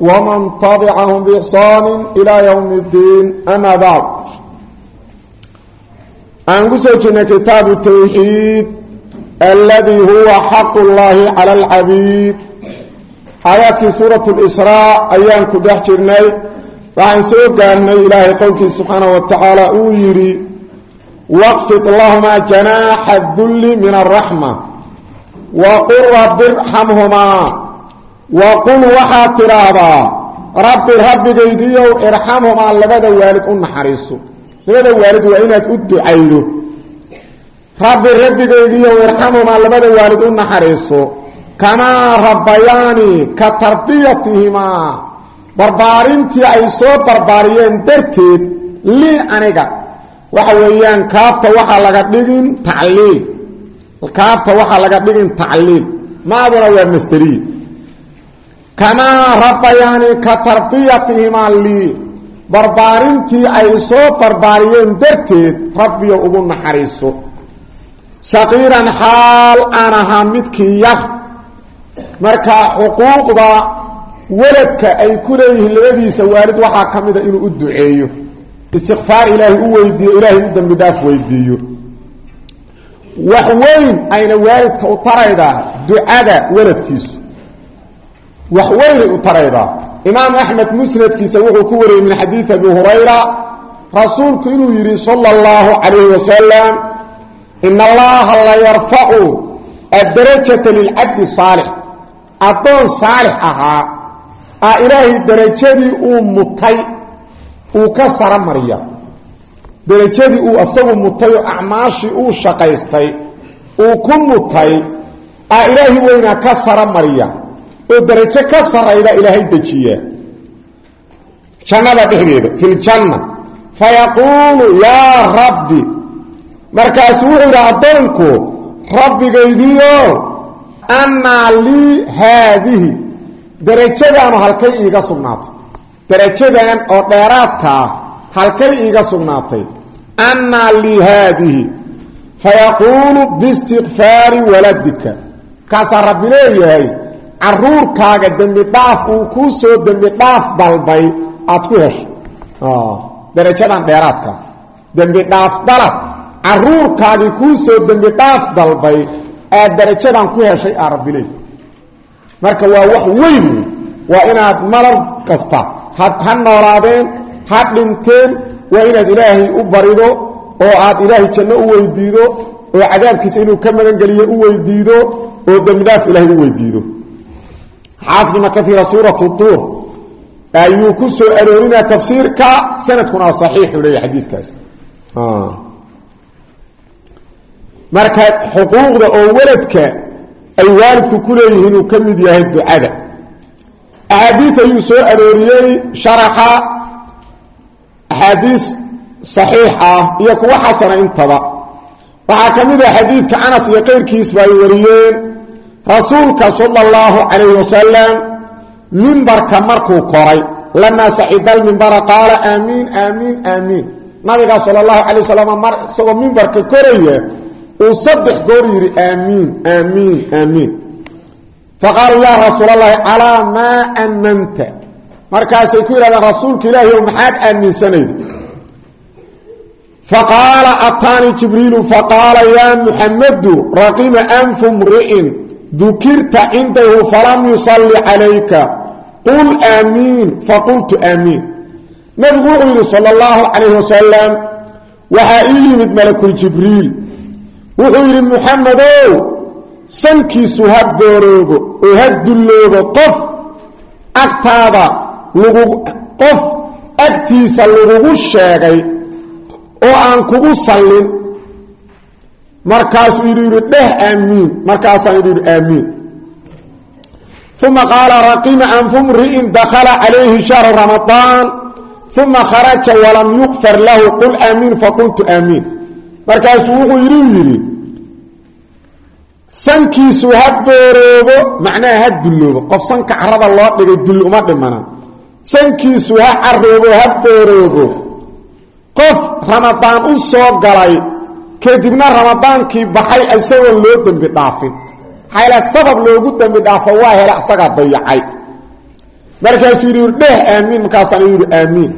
ومن طبعهم بإحسان إلى يوم الدين أما بعد أنقسوتنا كتاب التوحيد الذي هو حق الله على العبيد آيات سورة الإسراء أيام كدح جرني وعن سوقنا إلهي قولك سبحانه وتعالى أويري واقفض اللهم جناح الذل من الرحمة وقل رب ارحمهما waqul waxaad tidhaahdaa rabbi rabbigaydiiyow irxamhumaa labada waalid u naxariiso labada waalid waa inaad u ducaydo rabbi rabbigaydiiyow irxamhumaa labada waalid u naxariiso kamaa rabbayaani ka tarbiyatihimaa barbaarintii ay soo barbaariyeen darteed lii aniga waxa weeyaan kaafta waxaa laga dhigin tacliil kaafta waxaa laga dhigin tacliil maaduna waa masteriye kamaa rabbayaani ka tarbiyatihimaa lii barbaarintii ay soo barbaariyeen darteed rabbiyo ugu naxariiso saqiiran xaal aan ahaa midkii yar marka xuquuqda weladka ay ku leeyihiin labadiisa waalid waxaa ka mida inuu u duceeyo istikfaar ilaahay u weydiiyo ilaahay u dembi dhaaf weydiiyo wax weyn ayna waalidka u taraydaa ducada weladkiisu wax weynay u taraydaa imaam axmed musnadkiisa wuxuu ku wariyey min xadiid abi hurayra rasuulku inuu yidhi sala اllahu calayhi wasalam in allaha la yarfacu adarajata lilcabdi saalix. Addoon saalix ahaa a ilaahay derajadii uu mutay uu ka sara mariya. Derajadii uu asagu mutay oo acmaashii uu shaqaystay uu ku mutay a ilaahi weynaa ka sara oo darajo ka sarayda ilaahay dejiya jannada dhexdeeda fi ljanna fayaquulu yaa rabbi. Markaasuu wuxuu yidhi addoonku rabbigaygiio annaa lii haadihi. Derajadaanu halkay iiga sugnaatay. Derajadan oo dheeraadka ah halkay iiga sugnaatay. Annaa lii haadihi. Fayaquulu biistikfaari waladika markaasaa rabbi leeyahay caruurkaaga dembi dhaaf uu kuu soo dembi dhaaf dalbay aad ku heshay darajadan dheeraadka. Dembi dhaaf dalab. Caruurkaagii kuu soo dembi dhaaf dalbay aad darajadan ku heshay aa marka waa wax weyn. Waa inaad marar kasta ha noolaadeen ha dhinteen waa inaad ilaahay u barido oo aad ilaahay janno u weydiido oo cadaabkiisa inuu ka magangeliyo u weydiido oo dembi dhaaf ilaahay u weydiido xaafid ibn kaiira suuratu duur. Ayuu ku soo aroorinaa tafsiirka sanadkuna saxiixu leeya xadiidkaas. Marka xuquuqda oo weladka ay waalidku ku leeyihiin uu ka mid yahay ducada. Axaadiid ayuu soo arooriyey sharaxa axaadiis saxiix ah iyo kuwa xasana intaba. Waxaa ka mid ah xadiidka rasuulka sala allahu calayhi wasalam mimbarka markuu koray lamaa sacida almimbara qaala aamiin aamiin aamiin nabigaa sala allahu calay wasalam mar isagoo mimbarka koraya uu saddex goor yidhi aamiin aamiin aamiin faqaaluu yaa rasuul allahi calaa maa aamanta? Markaasay ku yidhahdeen rasuulka ilaahi ow maxaad aaminsanayda faqaala ataanii jibriilu faqaala yaa muxamadu raqima anfu dukirta cindahu falam yusalli calayka. Qul aamiin. Faqultu aamiin. Nabigu wuxuu yidhi sala allahu calayhi wasalam waxaa ii yimid malakuljibriil wuxuu yidhi muxamedow sankiisu ha dooroobo oo ha dulloobo qof agtaada qof agtiisa lagugu sheegay oo aan kugu sallin markaasuu yidhi yidhi dheh aamiin. Markaasaan yidhi yidhi aamiin. Uma qaala raqima anfu mri'in dakhala calayhi shahru ramadaan. Uma kharaja walam yukfar lahu. Qul aamiin faqultu aamiin. Markaasuu wuxuu yidhi u yidhi sankiisu ha booroobo macnaha ha dulloobo. Qof sanka carada loo dhigay dulli uma dhimana. Sankiisu ha caroobo ha soo galay kadibna ramadaankii baxay isagoon loo dembi dhaafin. Hayla sabab loogu dembi dhaafo waa hele isagaa dayacay. Markaasuu yidhi dheh aamiin. Markaasaana yidhi aamiin.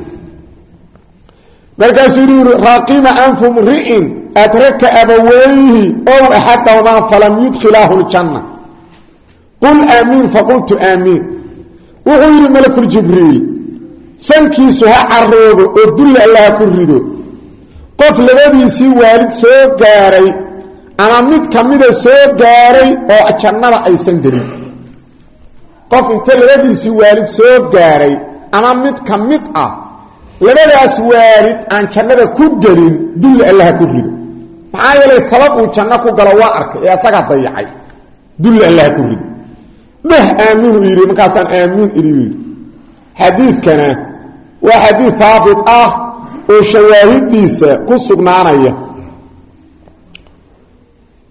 Markaasuu yidhi raqima anfu mri'in adraka abaweyhi ow axadahumaa falam yudkhilaahu ljanna qul aamiin faqultu aamiin. Wuxuu yidhi malakuljibriil sankiisu ha caroobo oo dulli allaha ku rido qof labadiisii waalid soo gaaray ama mid ka mida soo gaaray oo jannada aysan gelin. Qof inta labadiisii waalid soo gaaray ama mid ka mid ah labadaas waalid aan jannada ku gelin dulli allaha ku rido. Maxaa sabab uu janno ku galo waa arkay ee dayacay. Dulli allaha ku rido. Dheh aamiinu yidhi markaasaan aamiin idhi yidhi. Xadiidkana waa xadiid haabit ah oo shawaahidiisa ku sugnaanaya.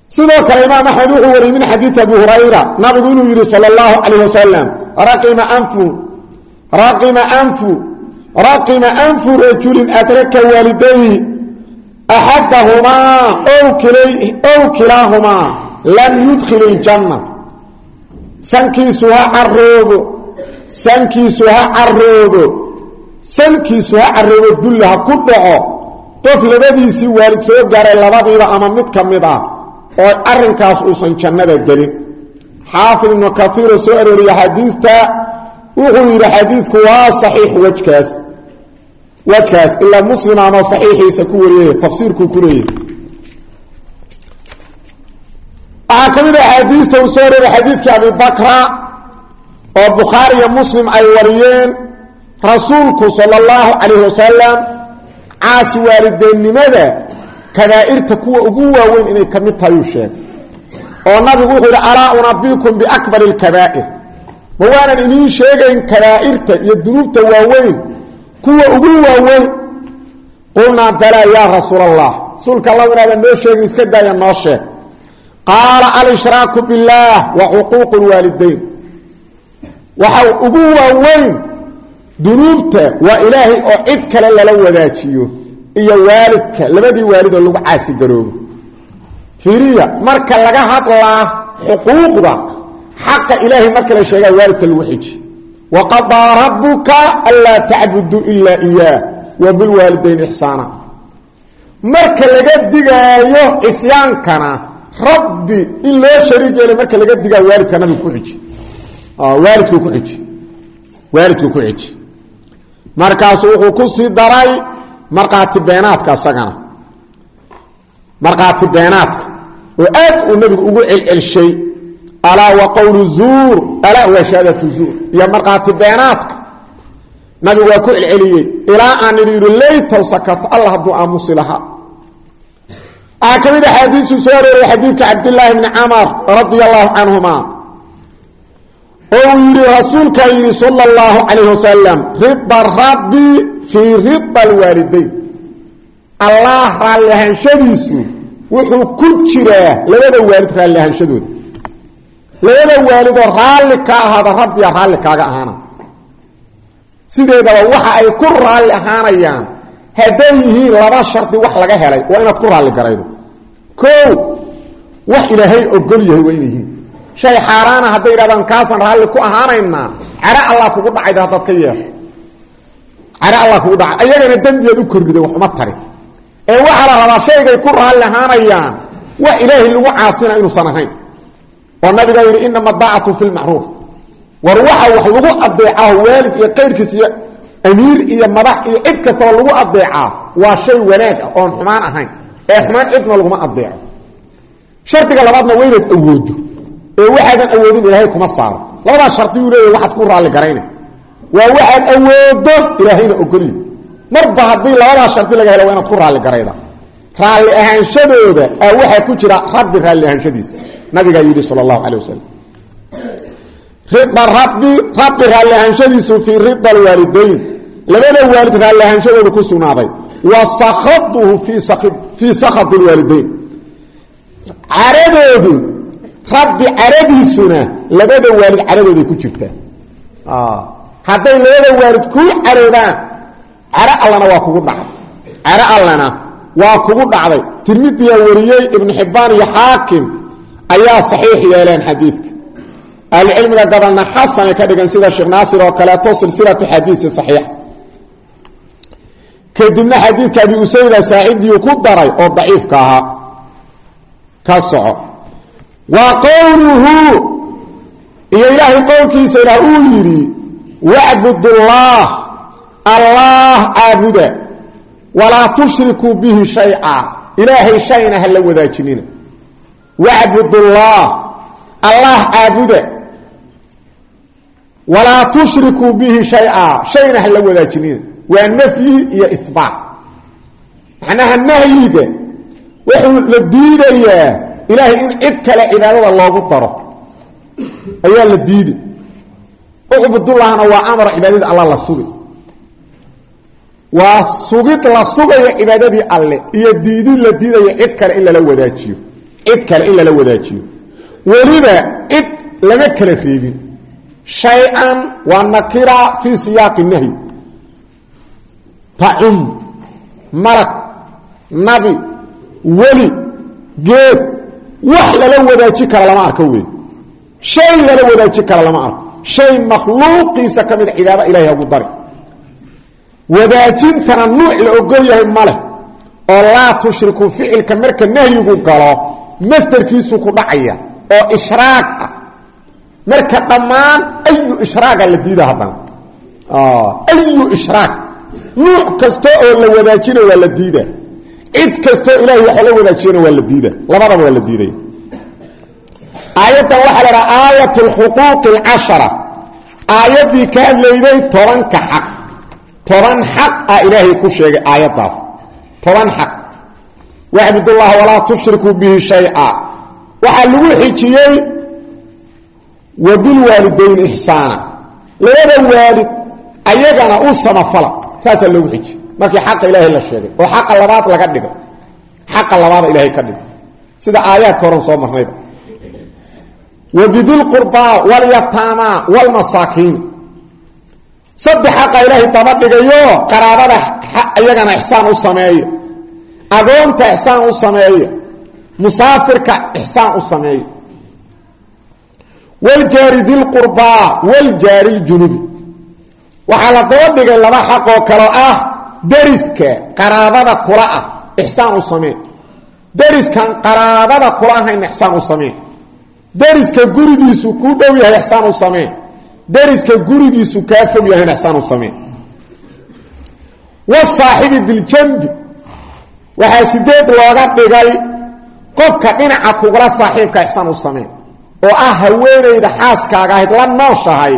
Sidoo kale imaam axmed wuxuu wariyey min xadiidi abi hurayra nabigu inuu yidhi sal اllahu calayh wasalam raqima anfu raqima anfu raqima anfu rajulin adraka waalidayhi axadahumaa ow kilaahumaa lam yudkhil iljanna sankiisu ha caroobo sankiisu ha caroobo sankiisu ha caroobo dulla ku dhaco. Qof labadiisii waalid soo gaaray labadiiba ama mid ka mid ah oo arrinkaas uusan jannada gelin. Xaafid ibnu kaiiroo soo arooriya xadiista wuxuu yidhi xadiidku waa saxiix wejkaas wejkaas ilaa muslim ama saxiixiisa ku wariyay tafsiirkuu ku leeyahy waxaa ka mid a xadiista uu soo arooray xadiidkii abi bakra oo bukhaari iyo muslim ay wariyeen rasuulku sala allahu calayhi wasalam caasi waalideennimada kabaa'irta kuwa ugu waaweyn inay ka mid tahay uu sheegay oo nabigu wuxuu yidhi alaa unabikum biakbari alkabaa'ir. Ma waanan idiin sheegayn kabaa'irta iyo dunuubta waaweyn kuwa ugu waaweyn? Qulnaa balaa yaa rasuul allah rasuulka inaadan noo sheegin iska daaya noo sheeg. Qaala alshraaku biاllaah wa xuquuqu lwaalidayn waxa ugu waaweyn dunuubta waa ilaahay oo cid kale lala wadaajiyo iyo waalidka labadii waalidoo lagu caasi garoobo. Fiiriya marka laga hadlaa xuquuqda xaqa ilaahay marka la sheegaa waalidka lagu xiji. Waqadaa rabuka anlaa tacbuduu ilaa iyaah wa bilwaalidayn ixsaana marka laga digaayo cisyaankana rabbi in loo shariig yeelay marka laga digaa waalidka nabiga ku xiji. Waalidku ku xiji. Waalidku ku xiji markaasu wuxuu ku sii daray markhaati beenaadka isagana markhaati beenaadka. Oo aad uu nabigu ugu celcelshay alaa wa qowlu zuur. Alaa wa shahaadatu zuur. Iyo markhaati beenaadka. Nabigu waa ku celceliyey ilaa aan idhi yidhi laytow sakato alla hadduu aamusi lahaa. Waxaa ka mid a xadiisuu soo arooriyay xadiidka cabdillaahi bni camar radia allahu canhuma oo uu yidhi rasuulkaa yidhi sala اllahu calayh wasalam rida rabbi fii rida alwaalidayn. Allah raalli ahaanshadiisu wuxuu ku jiraa labada waalid raalli ahaanshadooda. Labada waalidoo raalli ka ahaada rabbiya raalli kaaga ahaana. Sideedaba waxa ay ku raalli ahaanayaan hadday yihiin laba shardi wax laga helay waa inaad ku raalli garaydo. Koo wax ilaahay ogol yahay waa inay yihiin shay xaaraana hadday yidhahdaan kaasaan raalli ku ahaanaynaa caro allah kugu dhacayda haddaad ka yeesho caro allah kugu dhacay. Ayagana dembigeed u kordhiday wax uma tarin ee waxaa la rabaa shaygay ku raalli ahaanayaan wax ilaahay lagu caasina inuusan ahayn oo nabigaa yidhi inama daacatu fi lmacruuf war waxa wax lagu adeecaa waalid iyo qayrkiis iyo amiir iyo madax iyo cid kastaba lagu adeecaa waa shay wanaag ah oon xumaan ahayn. Ee xumaan cidna laguma adeeco shardiga labaadna ee waxaadan awoodin ilaahay kuma saaro. Labadaas shardi uu leeyahy waxaad ku raalli garayna waa waxaad awoodo ilaahayna ogoliy marba haddii labadaas shardi laga helo waa ku raalli garayda. Raalli ahaanshadooda a waxaa ku jira rabbi raalli ahaanshadiisa nabigaa yidhi sal allahu calay wasalam rabbi rabbi raalliahaanshadiisu fii rida alwaalidayn labada waalid raalliahaanshadooda ku sugnaaday. Wa sakhaduhu fii sakhad lwaalidayn caradoodu rabbi caradiisuna labada waalid caradooday ku jirtaa hadday labada waalid kuu caroodaan caro allana waa kugu dhacday. Caro allana waa kugu dhacday. Tirmidiyaa wariyey ibnu xibbaan iyo xaakim ayaa saxiix yeeleen xadiidka. Ahlucilmiga gabalna xasanay ka dhigan sida sheekh naasir oo kaleeto silsilatu xadiisi saxiixa kadibna xadiidka abi usayda saaxiibdiiu ku daray oo daciifka ahaa. Ka soco wa qowluhu iyo ilaahay qowlkiisa ilaah uu yidhi wacbudullaah allaah caabuda walaa tushrikuu bihi shayca ilaahay shayna ha la wadaajinina wacbudullaah allah caabuda walaa tushrikuu bihi shayca shayna ha la wadaajinina waa nafyi iyo ihbaat macnaha nahyiga wuxuu la diidayaa ilaahay in cid kale cibaadada loogu daro ayaa la diiday ucbudullahna waa amar cibaadadii alla la sugay. Waa sugid la sugayo cibaadadii alle iyo diidid la diidayo cid kale in lala wadaajiyo. Cid kale in lala wadaajiyo. Weliba cid lama kala reebin. Shay-an waa nakira fii siyaaqi nahyi. Tacum marag nabi weli geed wax lala wadaaji kara lama arko wey shay lala wadaaji kara lama arko. Shay makhluuqiisa ka mida cibaado ilahay hagu dari. Wadaajintana nuuc la ogol yahay ma oo laa tushriku ficilka marka nahyigu galo masderkiisu ku dhacaya oo ishraag ah. Marka dhammaan ayu ishraaga la diida haddana ayu ishraag nuuc kasta oo la wadaajina waa diida cid kastoo ilahay waxa la wadaajiyana waa la diida labadaba waa la diidaya aayaddan waxaa la dhaha aayat lxuquuqi alcashara. Aayaddii ka hadlayday tobanka xaq. Toban xaq ah ilaahay ku sheegay aayaddaas. Toban xaq. Wacbudullaha walaa tushrikuu bihi shayca waxaa lagu xijiyey wa bilwaalidayn ixsaana labada waalid ayagana u samafala. Saasaa loogu xijiyey markii xaqa ilaahay la sheegay oo xaqa labaad laga dhigay xaqa labaada ilaahay ka dhigay sida aayaadka horan soo marnayba. Wa bidilqurbaa walyataama wlmasaakiin saddex xaqa ilaahay daba dhigayo qaraabada iyagana ixsaan u sameeya agoonta ixsaan u sameeya musaafirka ixsaan u sameeya wljaari dilqurbaa wljaari ljunubi waxaa la daba dhigay laba xaq oo kale ah deriska qaraabada kula ah ixsaan u samee deriskan qaraabada kula ahayn ixsaan u samee deriska gurigiisu kuu dhow yahay ixsaan u samee deriska gurigiisu kaa fog yahayn ixsaan u samee wasaaxibi biljambi waxaa sideed looga dhigay qofka dhinaca kugula saaxiibka ixsaan u samee oo ah haweenayda xaaskaaga ahayd la nooshahay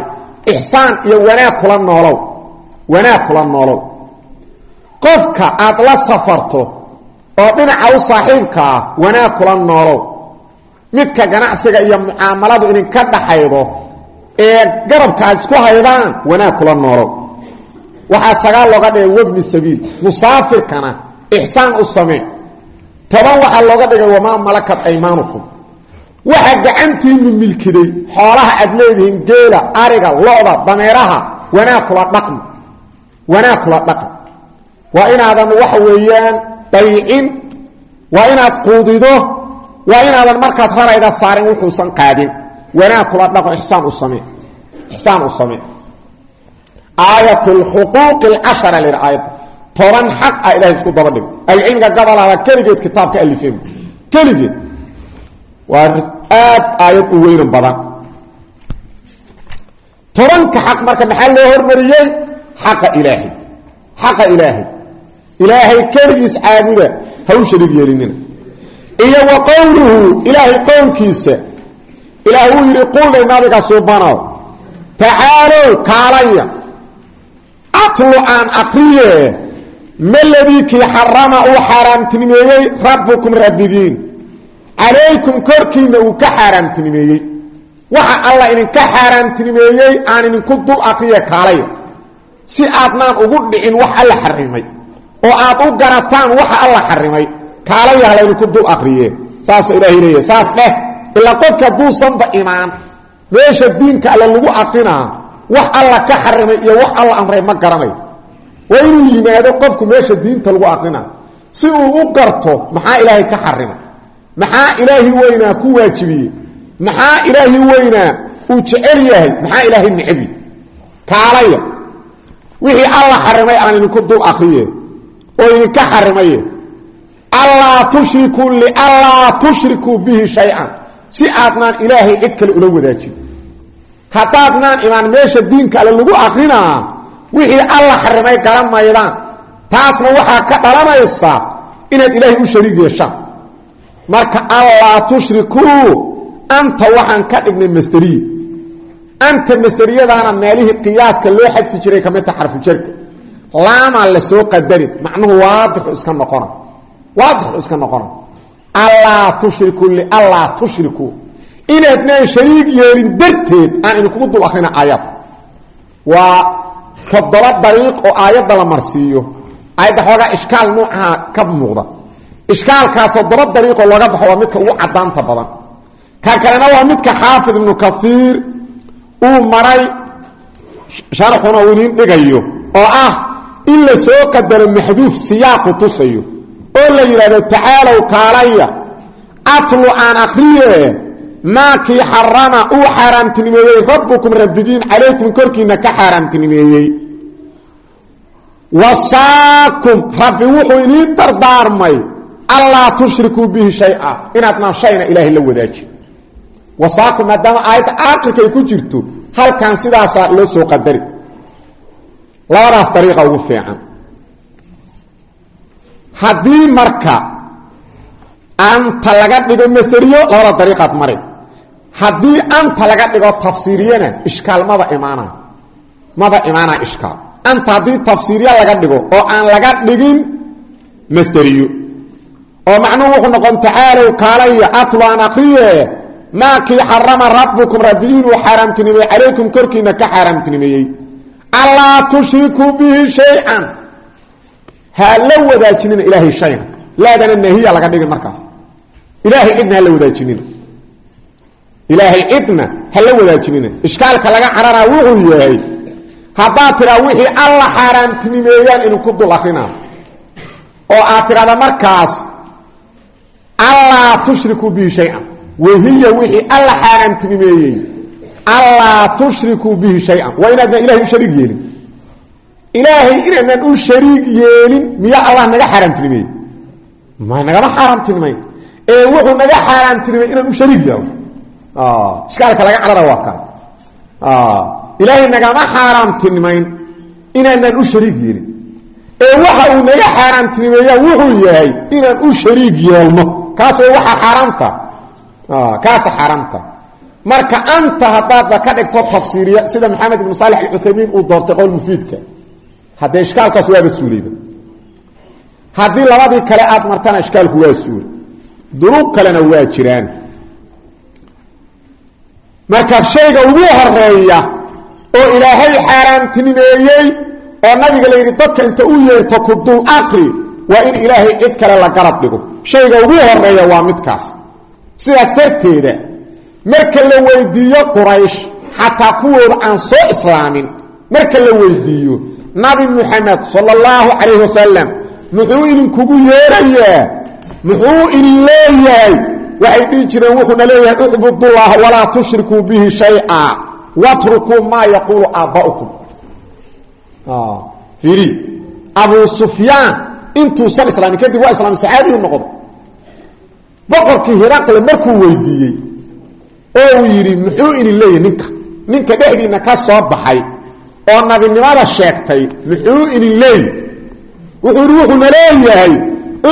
ixsaan iyo wanaag kula noolow. Wanaag kula noolow qofka aad la safarto oo dhinaca u saaxiibkaa wanaag kula noolow. Midka ganacsiga iyo mucaamaladu idinka dhaxaydo ee garabka aad isku haydaan wanaag kula noolow. Waxaa sagaal looga dhigay wabni sabiil musaafirkana ixsaan u samee. Toban waxaa looga dhigay wamaa malakat aymaanukum waxa gacantiinu milkiday xoolaha aad leedihiin geela ariga lo-da dameeraha wanaag kula dhaqmi wanaag kula dhaqmi waa inaadan waxa weeyaan dayicin waa inaad quudido. Waa inaadan markaad rarayda saarin wuxuusan qaadin. Wanaag kula dhaqo isaan u samee. Ixsaan u samee. Aayat lxuquuqi alcashara lir aayadda toban xaq ah ilahay isku daba dhigo ahlucilmiga gabalaada keligeed kitaabka alifeen keligeed. Waa aad aayad u weynan badan. Tobanka xaq marka maxaa loo hormariyey? Xaqa ilaahay. Xaqa ilaahay ilaahay keligiis caabuda ha u shariig yeelinina. Iyo wa qowluhu ilaahay qowlkiisa ilaah wuu yidhi quldhay nabiga suubanow tacaalow kaalaya. Atlu aan akriye maladii kii xarama uu xaaraamtinimeeyey rabbukum rabbigiin. Calaykum korkiinna uu ka xaaraamtinimeeyey. Waxa alla idinka xaaraamtinimeeyey aan idinku dul aqriya kaalaya. Si aadnaan ugu dhicin wax alla xarimay oo aad u garataan waxa alla xarimay. Kaalaya hala idinku dul aqriyeen saasa ilaahay leeyahy saas dheh ilaa qofka hadduusanba imaan. Meesha diinka alle lagu aqrinaa wax alla ka xarimay iyo wax alla amray ma garanayo waa inuu yimaado qofku meesha diinta lagu aqrinaa si uu u garto maxaa ilaahay ka xarimay? Maxaa ilaahi weynaa ku waajibiyey? Maxaa ilaahi weynaa uu jecel yahay? Maxaa ilaahay necbi? Kaalaya wixii alla xarimay aan idinku dul akriye oo idinka xarimaye allaa tushrikuu lianlaa tushrikuu bihi shay-an. Si aadnaan ilaahay cid kale ula wadaajin. Haddaadnaan imaan meesha diinka alle lagu akrinaa wixii alla xarimay garan maydaan. Taasna waxaa ka dhalanaysa inaad ilaahay u shariig marka allaa tushrikuu anta waxaan ka dhignay masderiye anta masderiyadaana meelihii qiyaaska loo xadfi jiray ka midta xarfujarka laamaa la soo qadarin. Macnuhu waadixu iska noqona. Waadixu iska noqona. Allaa tushrikuu lianlaa tushrikuu inaadnaan shariig yeelin darteed aan idinkugu dul akrina aayad. Waa toddoba dariiq oo aayadda la marsiiyo. Aayadda xoogaa ishkaal nuucaha ka muuqda. Ishkaalkaas toddoba dariiqoo looga baxo midka ugu cadaanta badan. Ka kalena waa midka xaafid ibnu kaiir uu maray sharxuna uu dhigayo. Oo ah in la soo qadaro maxduuf siyaaqu tusayo oo la yidhahdo tacaalow kaalaya atlu aan akriye maakii xarama uu xaaraamtinimeeyey rabbukum rabbigiin calaykum korkiina ka xaaraamtinimeeyey. Wasaakum rabbi wuxuu idiin dardaarmay allaa tushrikuu bihi shaya inaadnaan shayna ilaahay la wadaajin wasaakum maadaama aayadda aakirka ay ku jirto halkan sidaasaa loo soo qadari labadaas dariiqa ugu fiican. Haddii marka anta laga dhigo masderiyo labada dariiqaad marin. Haddii anta laga dhigo tafsiiriyana ishkaal maba imaana. Maba imaana ishkaal. Anta haddii tafsiiriya laga dhigo oo aan laga dhigin masderiyo oo macnuhu wuxuu noqon tacaalow kaalaya atlu aan akriye maakii xarama rabbukum rabbi inuu xaaraamtinimeeyey calaykum korkiina ka xaaraamtinimeeyey allaa tushrikuu bihi shay-an. Ha la wadaajinina ilaahay shayna laadana nahiya laga dhigin markaas. Ilaahay cidna ha la wadaajinina ilaahay cidna ha la wadaajinina ishkaalka laga cararaa wuxuu yahay haddaad tidhaa wixii alla xaaraamtinimeeyaan idinku dul akrinaa oo aad tidhahda markaas allaa tushrikuu bihi shay-an. Wahiya wixii alla xaaraamtinimeeyey allaa tushrikuu bihi shay-an waa inaadna ilahay u shariig yeelin ilaahay inaadnan u shariig yeelin allah naga xaaraamtinimeeyey ma nagama xaaraamtinimayn ee wuxuu naga xaaraamtinimay inaan u shariig yeelno ishkaalka laga carara waa kaas ilaahay nagama xaaraamtinimayn inaanaan u shariig yeelin ee waxa uu naga xaaraamtinimeeya wuxuu yahay inaan u shariig yeelno kaas oo waxaa xaaraamta kaasa xaaraamta marka anta haddaadba ka dhigto tafsiiriya sida maxamed ibnu saalix alcuthaymiin uu doortay qowl mufiidka haddee ishkaalkaas waaba suulayba haddii labadii kale aad martana ishkaalku waa suulay duruq kalena waa jiraan. Marka shayga ugu horreeya oo ilaahay xaaraamtinimeeyey oo nabiga la yidhi dadka inta u yeerto ku dul akri waa in ilaahay cid kale la garab dhigo. Shayga ugu horreeya waa midkaas. Sidaas darteeda marka la weydiiyo quraysh xataa kuwooda aan soo islaamin marka la weydiiyo nabi muxamed sala allahu calayhi wasalam muxuu idinkugu yeerayaa? Muxuu idin leeyahay? Waxay dhihi jireen wuxuuna leeyahay ucbudullaha walaa tushrikuu bihi shaya watrukuu maa yaquulu aabba'ukum fiiri abuu sufyaan intuusan islaamin kadib waa islaami saxaabiyu noqdo. Boqorkii hiraqle markuu weydiiyey oo uu yidhi muxuu idin leeyahy ninka? Ninka dhexdiinna ka soo baxay oo nabinimada sheegtay muxuu idin leeyahy wuxuu yidhi wuxuuna leeyahay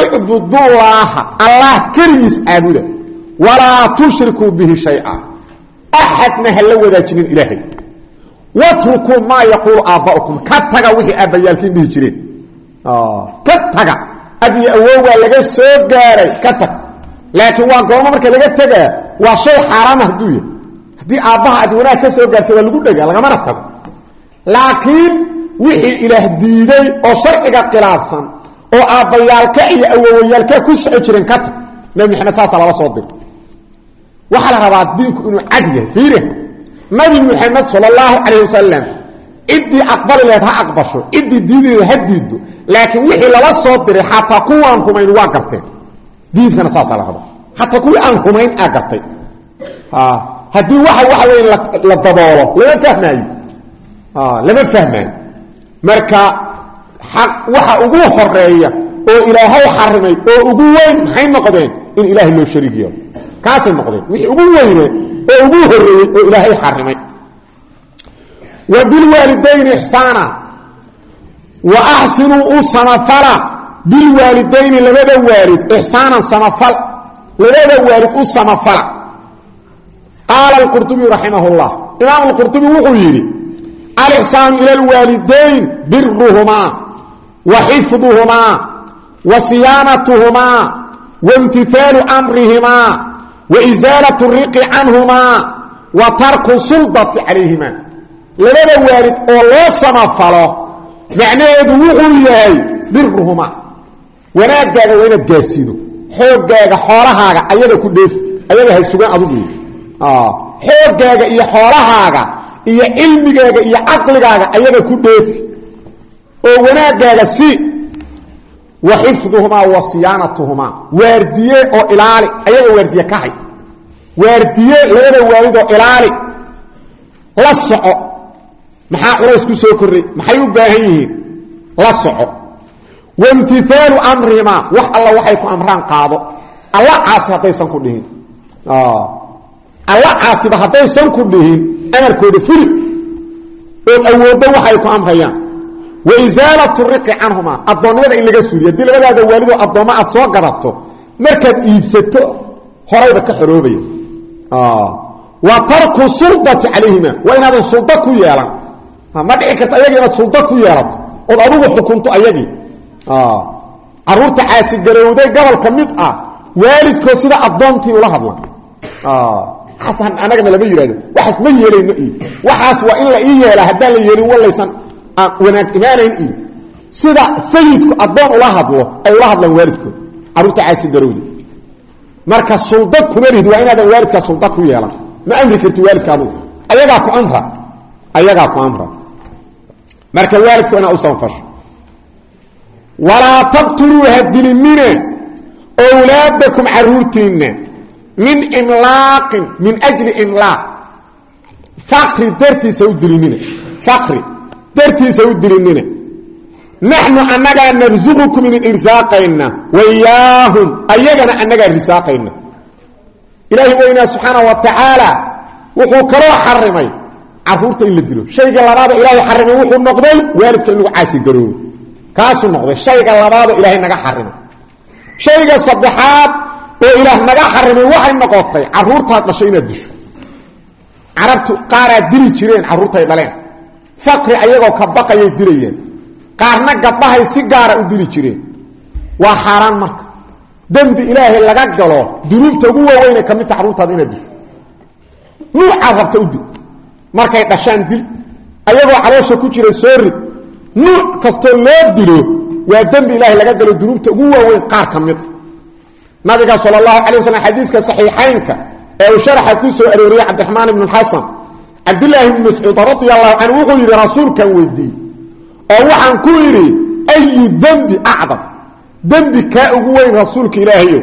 ucbudullaaha allah keligiis caabuda walaa tushrikuu bihi shaya. Axadna ha la wadaajinin ilaahay. Watrukuu maa yaquulu aabba'ukum ka taga wixii aabbayaalkiin dhihi jireen. Ka taga. Abiyo awowgaa laga soo gaaray. Ka laakiin waa goormo marka laga tegaa waa shay xaaraama hadduu yahay haddii aabbaha aad wanaag ka soo gaartay waa lagu dhega lagamana tago laakiin wixii ilaah diiday oo sharciga khilaafsan oo aabbayaalka iyo awowayaalka ku soco jireen ka tag nabi maxamed saasaa lala soo diray. Waxaa la rabaa diinku inuu cad yahay fiiri nabi muxamed sal allahu calayh wasalam ciddii aqbali ha aqbasho ciddii diideeda ha diiddo laakiin wixii lala soo diray xataa kuwaan rumayn waa garteen diinkana saasaa la rabaa xataa kuwii aan rumayn aa gartay. Haddii waxa waxa wey la daboolo lama fahmaayo. Lama fahmaayo. Marka waxa ugu horreeya oo ilaahay xarimay oo ugu weyn maxay noqdeen in ilaahay loo shariig yeelo kaasay noqdeen wixii ugu weyne oo ugu horeeyey oo ilaahay xarimay. Wa bilwaalidayni ixsaana wa axsinuu u samafala. Bilwaalidayni labada waalid ixsaanan samafal labada waalid u samafala qaala alqurطubiyu raximah اllah imaam alqurطubi wuxuu yidhi alixsaanu ila alwaalidayn biruhumaa wa xifduhumaa wa siyaanatuhumaa wa imtihaalu amrihimaa wa isaalat riqi canhumaa wa tarku suldati calayhima labada waalid oo loo samafalo macnaheedu wuxuu yahay biruhumaa wanaagaaga waa inaad gaarsiido xoogaaga xoolahaaga ayaga ku dheef ayaga hay sugan adugu xoogaaga iyo xoolahaaga iyo cilmigaaga iyo caqligaaga ayaga ku dheefi oo wanaagaaga si wa xifduhumaa wa siyaanatuhumaa. Waardiye oo ilaali ayaga waardiye ka hay. Waardiye labada waalid oo ilaali la soco. Maxaa culays ku soo korray? Maxay u baahan yihiin? La soco waimtihaalu amrihimaa wax alla waxay ku amraan qaado alla caasi haddaysan ku dhihin alla caasiba haddaysan ku dhihin amarkooda fuli ood awooddo waxay ku amrayaan wa isaalatu riqi canhumaa addoonnimada in laga suuriyo haddii labadaada waalidoo addoommo aad soo gadato markaad iibsato horayba ka xoroobaya wa tarku suldati calayhima waa inaadan suldo ku yeelan ma dhici karta ayagii inaad suldo ku yeelato ayagii carruurta caasigarowday gobolka mid ah waalidkood sida addoontii ula hadlan xasan anagana lama yihahdo waxaas ma yeelayno iyo waxaas waa in la ii yeelaa haddaan la yeelin walaysan aan wanaag imaanayn iyo sida sayidku addoon ula hadlo ay ula hadlaan waalidkood. Caruurta caasigarowda marka sulda kuma lihid waa inaadan sulda ku yeelan. Ma amri karti waalidka ayagaa ku amra. Ayagaa ku amra. Marka waalidka inaa u sanfasho walaa taqtuluu hadilimine wlaadakum caruurtiinna min imlaaqin min ajli imlaaq fakri dartiisa u dilinina fakri dartiisa u dilinina naxnu annagaa narsuqukum inin irsaaqayna wayaahum ayagana annagaa risaaqayna. Ilaahi weynaa subxaana wa tacaala wuxuu kaloo xarimay carruurta in la dilo. Shayga labaada ilaahay xarimay wuxuu noqday waalidka in lagu caasigaroobo kaasuu noqday shayga labaada ilaahay naga xarimay shayga saddexaad oo ilaah naga xarimay waxay noqotay caruurtaad dhashay inaad disho. Carabtu qaaraad dili jireen carruurtay dhaleen. Faqri ayagoo ka baqayay dilayeen. Qaarna gabdhahay si gaara u dili jireen. Waa xaaraan marka. Dembi ilaahay laga galo dunuubta ugu waaweynay ka midta carruurtaada inaad disho. Nuucaad rabta u dil. Markay dhashaan dil. Ayagoo caloosha ku jira soo rid nuuc kastoo loo dilo waa dembi ilaahay laga galo dunuubta ugu waaweyn qaar ka mid. Nabiga sal اlahu alay waslam xadiiska صaxiixaynka ee uu sharaxa ku soo arooriyey cabdiraxmaan ibn xasan cabdulaahi ibn mascuud radi allahu canhu wuxuu yidhi rasuulkan weydiiyey oo waxaan ku idhi ayu dembi acdam dembi kaa ugu weyn rasuulka ilaahayo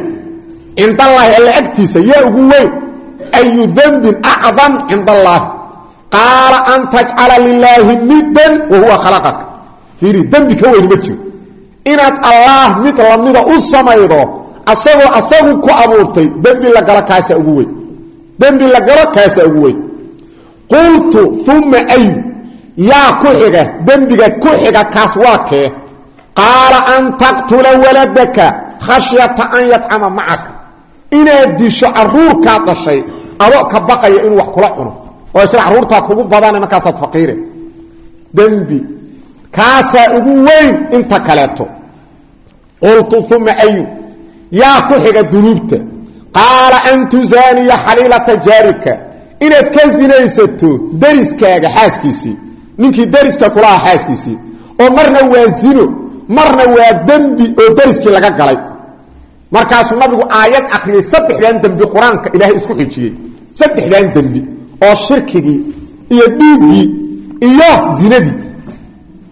cind allaahi alla agtiisa yaa ugu weyn? Ayu dembin acdam cind dembi ka weyn ma jiro. Inaad allaah mid lamida u samaydo asagoo asagu ku abuurtay dembi la galo kaasa ugu weyn. Dembi la galo kaasa ugu weyn. Qultu uma ayu yaa ku xiga dembiga ku xiga kaas waa kee. Qaala an taqtula waladaka khashyata an yadcama macaka inaad disho caruurkaa dhashay adoo ka baqaya inuu wax kula cuno. Oo isla caruurtaa kugu badana markaasaad faqiire kaasaa ugu weyn inta kaleeto. Qultu uma ayu yaa ku xiga dunuubta. Qaala an tusaaniya xaliilata jaarika inaad ka sinaysato dariskaaga xaaskiisii ninkii dariska kulaha xaaskiisii. Oo marna waa zino marna waa dembi oo dariskii laga galay. Markaasuu nabigu aayad akhriyey saddexdan dembi qur'aanka ilaahay isku xijiyey. Saddexdan dembi oo shirkigii iyo dhiiggii iyo zinadii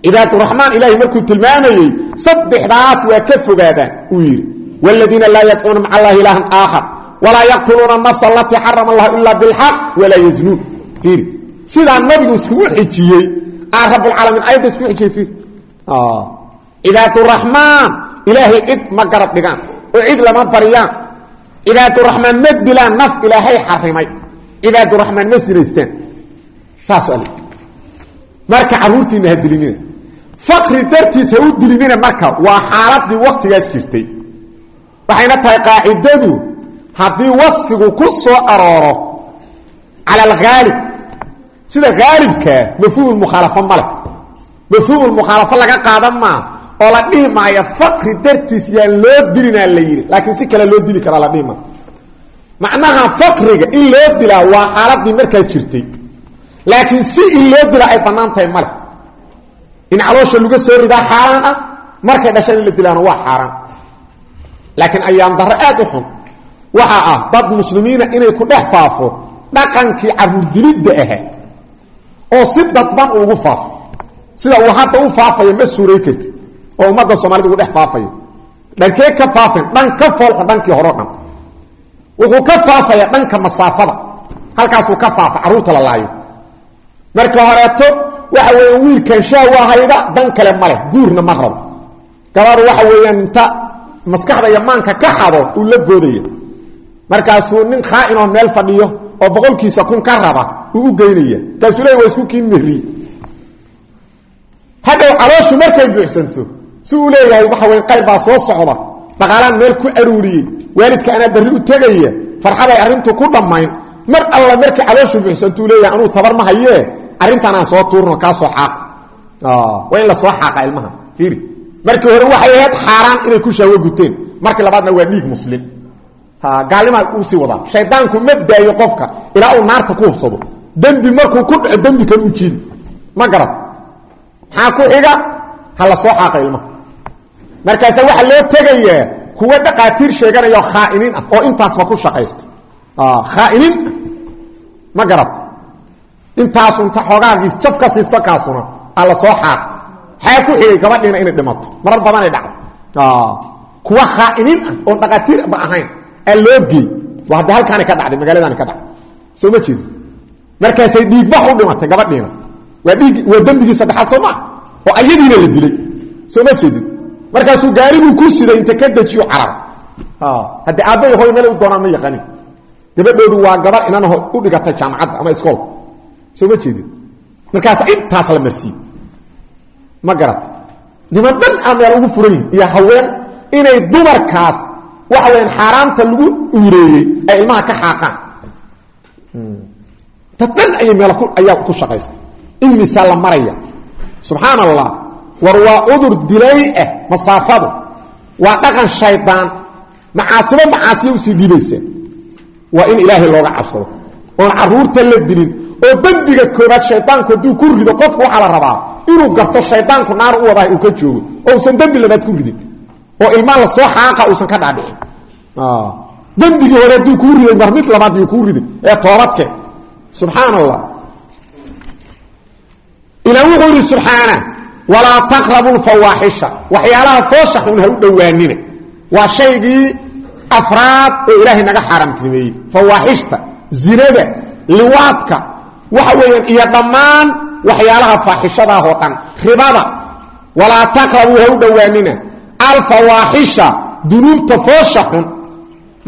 cibaaduraxmaan ilaahay markuu tilmaamayey saddexdaas waa ka fogaadaan uu yidhi wladiina laa yadcuuna maca allahi ilaahan aakhar walaa yaqtuluuna nafsa alatii xarama allahu ila bilxaq walaa yaznuun. Iiri sidaa nabigu iskugu xijiyey aan rabulcaalamiin ayadda iskugu xijiyey cibaaduraxmaan ilaahay cid ma garab dhigaan oo cid lama baryaan cibaaduraxmaan ma dilaan naf ilaahay xarimay cibaaduraxmaan ma sinaystaan. Saas marka caruurtiina ha dilinina fakri dartiis ha u dilinina marka waa xaaladii waktigaas jirtay. Waxayna tahay qaacidadu haddii wasfigu ku soo arooro cala alghaalib sida haalibkaa mafhuum mukhaalafo male mafhuum mukhaalafo laga qaadan maa oo la dhihi maayo fakri dartiis yaan loo dilinaa la yidhi laakiin si kale loo dili karaa la dhihi maayo macnaha fakriga in loo dilaa waa xaaladii markaas jirtay. Laakiin si in loo dilaa ay bannaan tahay in caloosha laga soo ridaa xaaraan ah markay dhashan in la dilaana waa xaaraan. Laakiin ayaam darro aad waxaa ah dad muslimiina inay ku dhex faafo dhaqankii caruurdilidda ahaa oo si dadban ugu faafo. Sida uu hadda u faafayo ma suuray oo ummadda soomaalida ugu dhex faafayo. Dhankee ka faafin dhan ka foolxun dhankii horeo dhan. Wuxuu ka faafaya dhanka masaafada. Halkaasuu ka faafa carruurta la laayo. Marka horeeto waxa weeyaan wiilkan shaa waa hayda dan kale ma guurna ma rabo. Waxa weeyaan inta maskaxda iyo ka xado uu la boodaya. Markaasuu nin khaainoo meel fadhiyo oo boqolkiisa kun ka raba uu u geynaya. Leey waa isku kii mehriye hadhow calooshu markay buuxsanto si uu waxa wey qayb baa soo socda. Dhaqaalaan meel ku aruuriyey. Waalidka anaa berri u tegaya farxaday arrintu ku dhammayn. Mar alla markii calooshu buuxsantuu leeyahay anuu tabar ma hayee arrintan aan soo tuurno kaa soo xaaq waa in la soo xaaqa ilmaha. Fiiri. Markii hore waxay ahayd xaaraan inay ku shaawo guteen. Markii labaadna waa dhiig muslim. Gaalnimaa uu sii wadaa. Shaydaanku ma daayo qofka ilaa uu naarta ku hubsado. Dembi markuu ku dhaco dembi kan u jiidi ma garad. Maxaa ku xiga? Ha la soo xaaqa ilmaha. Markaase waxaa loo tegayaa kuwa dhaqaatiir sheeganaya khaainiin ah oo intaasba ku shaqaysta khaainiin ah ma garad intaasu inta xoogaagiis jab ka siisto kaasuna ha la soo xaaqa xaa ku xigay gabadhiina inay dhimato. Marar badanay dhacdo. Kuwa khaainiin ah oon dhaqaatiirba ahayn aa loo geey waa hadda ka dhacday magaaladaani ka dhacday. Soo ma jeedi markaasay dhiigbax u dhimatay gabadhiina. Waa dhiig waa dembigii saddexaad soo maa oo ayadiina la dilay. Soo ma jeedid markaasuu gaariguu ku siday inta ka dejiyo carar. Haddii aabbay hoy meel u doonaan ma yaqaanin gabadhoodu waa gabar inan u dhigatay jaamacadda ama iskoolka soo ma jeedid markaasa intaas la marsiiye ma garata niman dhan aa meel ugu furan yihiin iyo haween inay dumarkaas waxa weyaan xaaraamta lagu uureeyey ay ilmaha ka xaaqaan. Dad dhan ayay meel ayaa ku shaqaysta imisaa la maraya. Subxaan allah cudur dilay ah masaafadu. Waa dhaqan shaydaan macaasibo macaasiya u sii dhiibaysa waa in ilaahay looga cabsado. Oon carruurta la dilin oo dembiga koobaad shaydaanku hadduu ku rido qofku waxaa la rabaa inuu garto shaydaanku naar u wadahay uu ka joogo oo usan dembi labaad ku ridin oo ilmaa la soo xaaqa uusan ka dhaadhicin. Dembigii hore hadduu kuu riday mar mid labaad yuu kuu ridin ee toobadke subxaan allah wuxuu yidhi subxaana taqrabu lfawaaxisha waxyaalaha foosha xun ha u dhowaanina waa afraad oo ilaahay naga xaaraamtinimeeyey fawaaxishta zinada liwaadka waxa weeyaan iyo dhammaan waxyaalaha faaxishadaah oo dhan. Ribada walaa taqrabuu ha u dhowaanina alfawaaxisha dunuubta foosha xun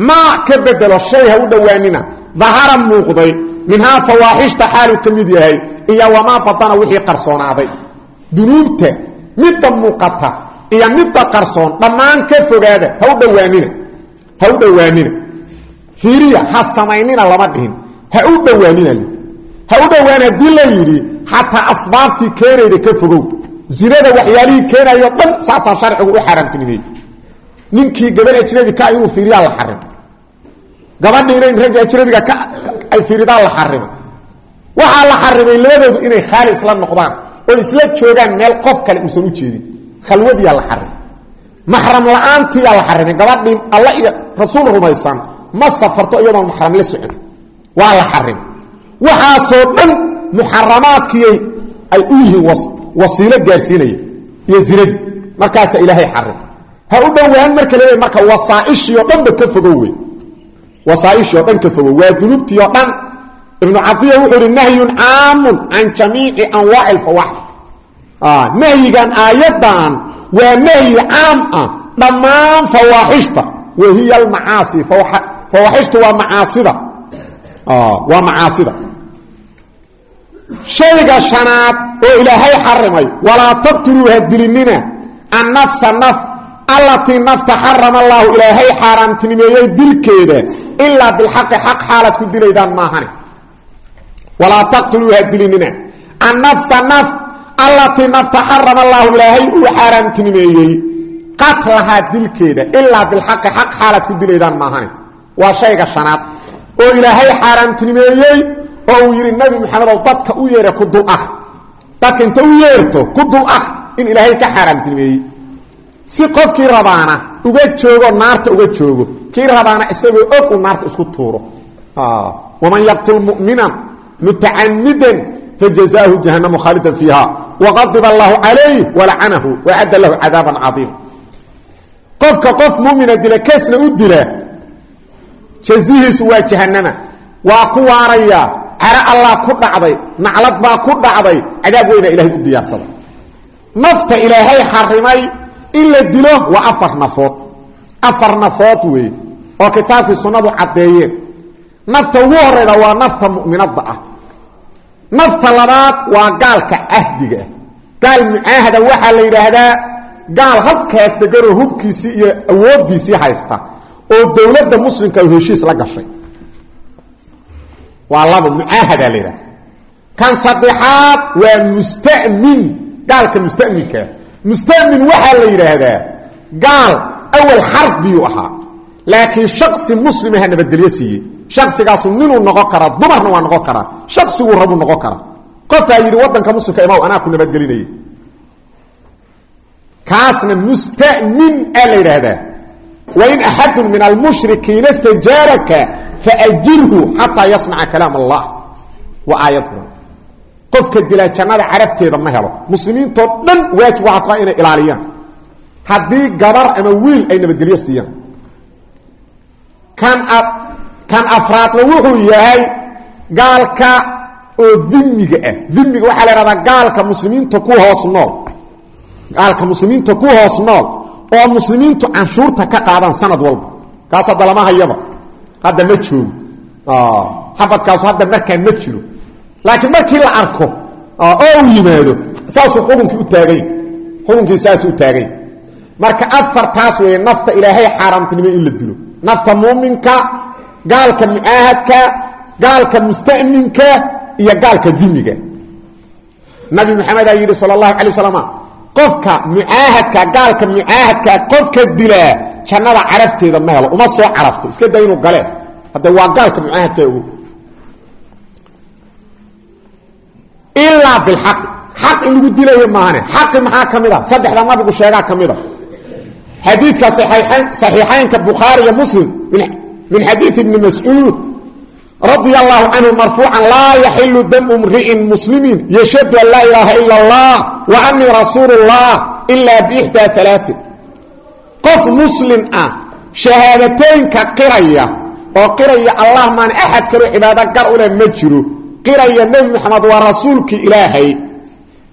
maa ka bedelo shay ha u dhowaanina dahara muuqday minhaa fawaaxishta xaaluu ka mid yahay iyo wamaa badana wixii qarsoonaaday. Dunuubta midda muuqata iyo midda qarsoon dhammaan ka fogaada ha u dhowaanina ha u dhowaanina fiiriya ha samaynina lama dhihin. Ha u dhowaanina ha u dhowaan haddii la yidhi xataa asbaabtii keenayda ka fogow. Zinada waxyaalihii keenayo dhan saasaa sharcigu u xaaraamtinimeeyey. Ninkii gabar ajnabi ka inuu fiiriyaa la xarim gabadhi inay ragga ajnabiga ay fiiridaan la xarimay waxaa la xarimay labadoodu inay khaali isla noqdaan oo isla joogaan meel qof kale uusan u jeedin. Khalwadiyaa la xarimay maxram la'aantiyaa la xarimay gabadhii alla iyo rasuul rumaysan ma safarto iyadoon maxram la socon. Waa la xarimay waxaasoo dhan muxaramaadkii ay u yihiin wasiilo gaarsiinaya iyo zinadii. Markaasaa ilaahay xarim ha u dhowaan marka leeya marka wasaaishii dhanba ka fogow wey wasaaishii dhan ka fogow. Waa dunuubtii dhan. Ibnu cadiya wuxuu ihi nahyun caamun can jamiici anwaaci alfawaaxish nahyigan aayaddan waa nahyi caam ah. Dhammaan fawaaxishta. Wa hiya almacaasi. Fawaaxishtu waa macaasida waa macaasida shayga shanaad oo ilaahay xarimay walaa taqtuluu ha dilinina annafsa naf allatii nafta xarama allaahu ilaahay xaaraamtinimeeyey dilkeeda ilaa bilxaqi xaq xaalaad ku dilaydaan maahane walaa taqtuluu ha dilinina annafsa naf allatii nafta xarama allaahu ilaahay uu xaaraamtinimeeyey qatlahaa dilkeeda ilaa bilxaqi xaq xaalaad ku dilaydaan maahane waa shayga shanaad oo ilaahay xaaraamtinimeeyey oo uu yidhi nabi maxamedow dadka u yeere ku dul ah. Dadka inta u yeerto ku dul ah in ilaahay ka xaaraamtinimeeyey. Si qofkii rabaana uga joogo naarta uga joogo kii rabaana isagoo og uu naarta isku tuuro. Waman yaqtul mu'minan mutacamidan fajazaahu jahannamu khaalidan fiiha. Waqadiba allahu calayh walacanahu wacadda lahu cadaaban cadiima qofka qof mumina dila kasna u dila jazihiisu waa jahannama. Waa ku waaraya. Caro allah ku dhacday. Naclad baa ku dhacday. Cadaab weyna ilahay u diyaarsada. Nafta ilaahay xarimay in la dilo waa afar nafood. Afar nafood weeye oo kitaabkii sunnadu caddeeyeen. Nafta ugu horeyda waa nafta mu'minadda ah. Nafta labaad waa gaalka cahdiga ah. Gaal mucaahada waxaa la yidhaahdaa gaal halkaas deganoo hubkiisii iyo awooddiisii haysta oo dowladda muslimka heshiis la gashay. Waa laba mucaahada la kan saddexaad waa mustamin gaalka mustaminkaa mustamin waxaa la yidhaahdaa gaal awal xarbiyuu ahaa. Laakiin shaksi muslimaha nabadgelyo siiyey. Shaksigaasu ninuu noqon karaa dumarna waa noqon karaa. Shaksiguu rabuu noqon karaa. Qofaa yidhi wadanka muslimka imaw anaa ku nabadgelinaya kaasna mustamin aa wain axadu min almushrikiina stajaaraka faajirhu xataa yasmaca kalaam allah waa aayaduna qofka dilaa jannada carafteeda ma helo muslimiintoo dhan waajib waxaa ku inay ilaaliyaan haddii gabar ama wiil ay nabadgelyo siiyaan kan a kan afraadna wuxuu yahay gaalka oo dimiga ah dimiga waxaa la ihahdaa gaalka muslimiinta ku hoos nool gaalka muslimiinta ku hoos nool oo muslimiintu canshuurta ka qaadaan sanad walba. Kaas hadda lama hayaba. Hadda ma joogo. Xabadkaasu hadda markaan ma jiro. Laakiin markii la arko oo uu yimaado saasuu xukunkii u taagay. Xukunkii saasuu u taagay. Marka afartaas weeye nafta ilaahay xaaraamtinimo in la dilo. Nafta muuminka gaalka mucaahadka gaalka mustaminka iyo gaalka dimiga. Nabi maxamedaa yidhi sal اlahu alay waslama qofka mucaahadka gaalka mucaahadka qofka dilaa jannada carafteeda ma helo uma soo carafto iska day inuu gale. Hadda waa gaalka mucaahadka ogo ilaa bilxaqi xaq in lagu dilayo maahane. Xaqi maxaa ka mid a saddexda nabigu sheegaa ka mid a xadiidka صaxiixaynka bukhaari iyo muslim min xadiiث ibni mascuud radia allahu canhu marfuucan laa yaxilu damu mri'in muslimiin yashhadu an laa ilaaha ila اllah wa anii rasuulu اllah ila bixdaa alaain qof muslim ah shahaadateynka qiraya oo qiraya allah maan axad kaloo cibaado gar u leh ma jiro. Qiraya nebi moxamed waa rasuulkii ilaahay.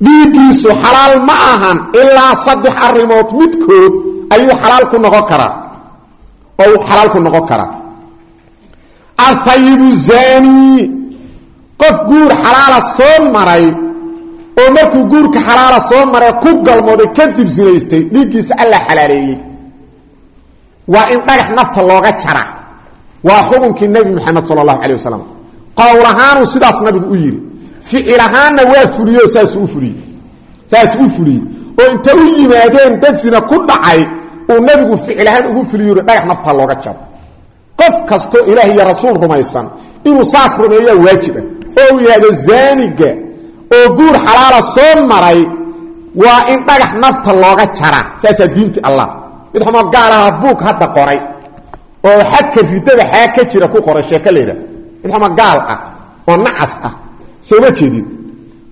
Dhiiggiisu xalaal ma ahan ilaa saddex arrimood midkood ayuu xalaal ku noqon karaa. Oo uu xalaal noqon karaa ahayibu zani qof guur xalaala soo maray oo markuu guurka xalaala soo maray ku galmooday kadib sinaystay dhiiggiisa alla xalaaleeyey. Waa in dhagax nafta looga jara. Waa xukunkii nebi moxamed sala allahu calay wasalam qowl ahaanuu sidaas nabigu u yidhi ficil ahaanna waa fuliyey oo saasuu u fuliyey. Saas u fuliyey. Oo inta u yimaadeen dad sina ku dhacay uu nabigu ficil ugu fuliyo dhagax nafta looga jaro qof kastoo ilaah iyo rasuul rumaysan inuu saas rumeeyaa waajiba oo uu yidhahdo zaaniga oo guur xalaala soo maray waa in dhagax nafta looga jaraa. Saasaa diinti allah. Mid xumoo gaalaha buug hadda qoray oo xadka ridada xaa ka jira ku qoray sheeko laydhah mid xumo gaal ah oo nacas ah. Sooma jeedin.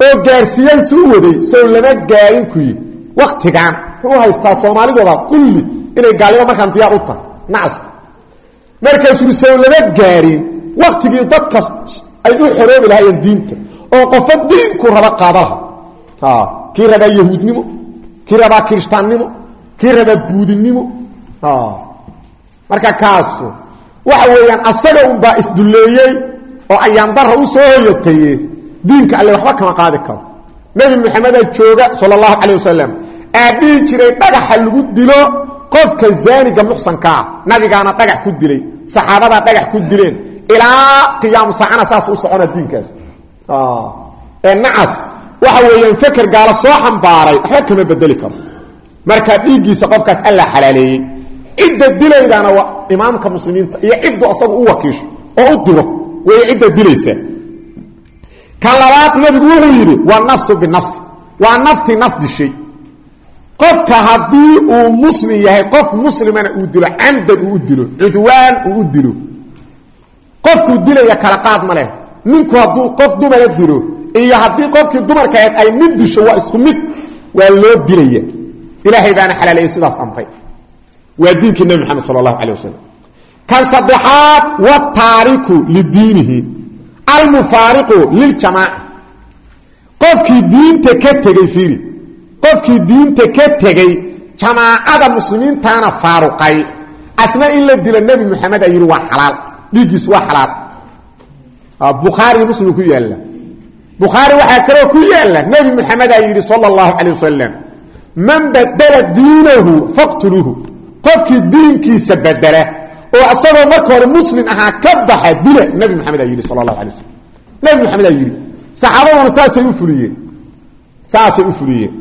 Oo gaarsiiyey suu waday sow lama gaarin kuyi waktigan wuxuu haystaa soomaalidooda kulli inay gaalnimo markaan diyaar u tahay. Nacasku markaasuu sow lama gaarin waktigii dadka ay u xoroobi lahaayeen diinta oo qofo diinku raba qaadalaha kii rabaa yahuudnimo kii rabaa kirishtaannimo kii rabaa buudinimo. Marka kaasu waxa weeyaan asaga unbaa isdulleeyey oo ayaandara u soo hoyataye diinka alle waxba kama qaadi karo. Nebi maxamedaa jooga sala allahu calay wasalam aa jiray dhagaxa lagu dilo qofka zaaniga muxsankaa nabigaana dhagax ku dilay saxaabadaa dhagax ku dileen ilaa qiyaamu saacana saas u socona diinkaas. Ee nacas waxa weeyaan feker gaalo soo xambaaray waxba kama bedeli karo. Marka dhiiggiisa qofkaas alla xalaaleeyey. Cidda dilaydana waa imaamka muslimiinta iyo ciddu asagu u wakiisho oo u diro way cidda dilaysa. Kan labaad nabigu wuxuu yidhi waa nafsu binafsi waa naftii naf dishay qofka haddii uu muslim yahay qof muslimana uu dilo camdan uu dilo cudwaan uu dilo. Qofkuu dilaya kala qaad ma ninku hadduu qof dumara dilo iyo haddii qofkii dumarka ahayd ay mid disho waa isku mid waa loo dilaya. Ilaahay baana xalaaleeyey sidaas amray. Waa diinkii nebi moxamed sala allahu calay wasalam kan saddexaad wataariku lidiinihi. Almufaariqu liljamaaca qofkii diinta ka tegey fiiri qofkii diinta ka tegey jamaacada muslimiintaana faaruqay. Asna in la dilo nebi moxamed a yidhi waa xalaal. Dhiiggiisu waa muslim ku yaalla. Bukhaari waxaa kaloo ku yaalla nebi moxamed aa yidhi sala allahu calay wasalam man badela diinahu faqtuluuhu. Qofkii diinkiisa bedela oo isagoo marka hore muslim ahaa ka baxa dila nebi moxamed aa yidhi sala allahu alay wasalam nebi moxamed aa saasay u fuliyeen. Saasay u fuliyeen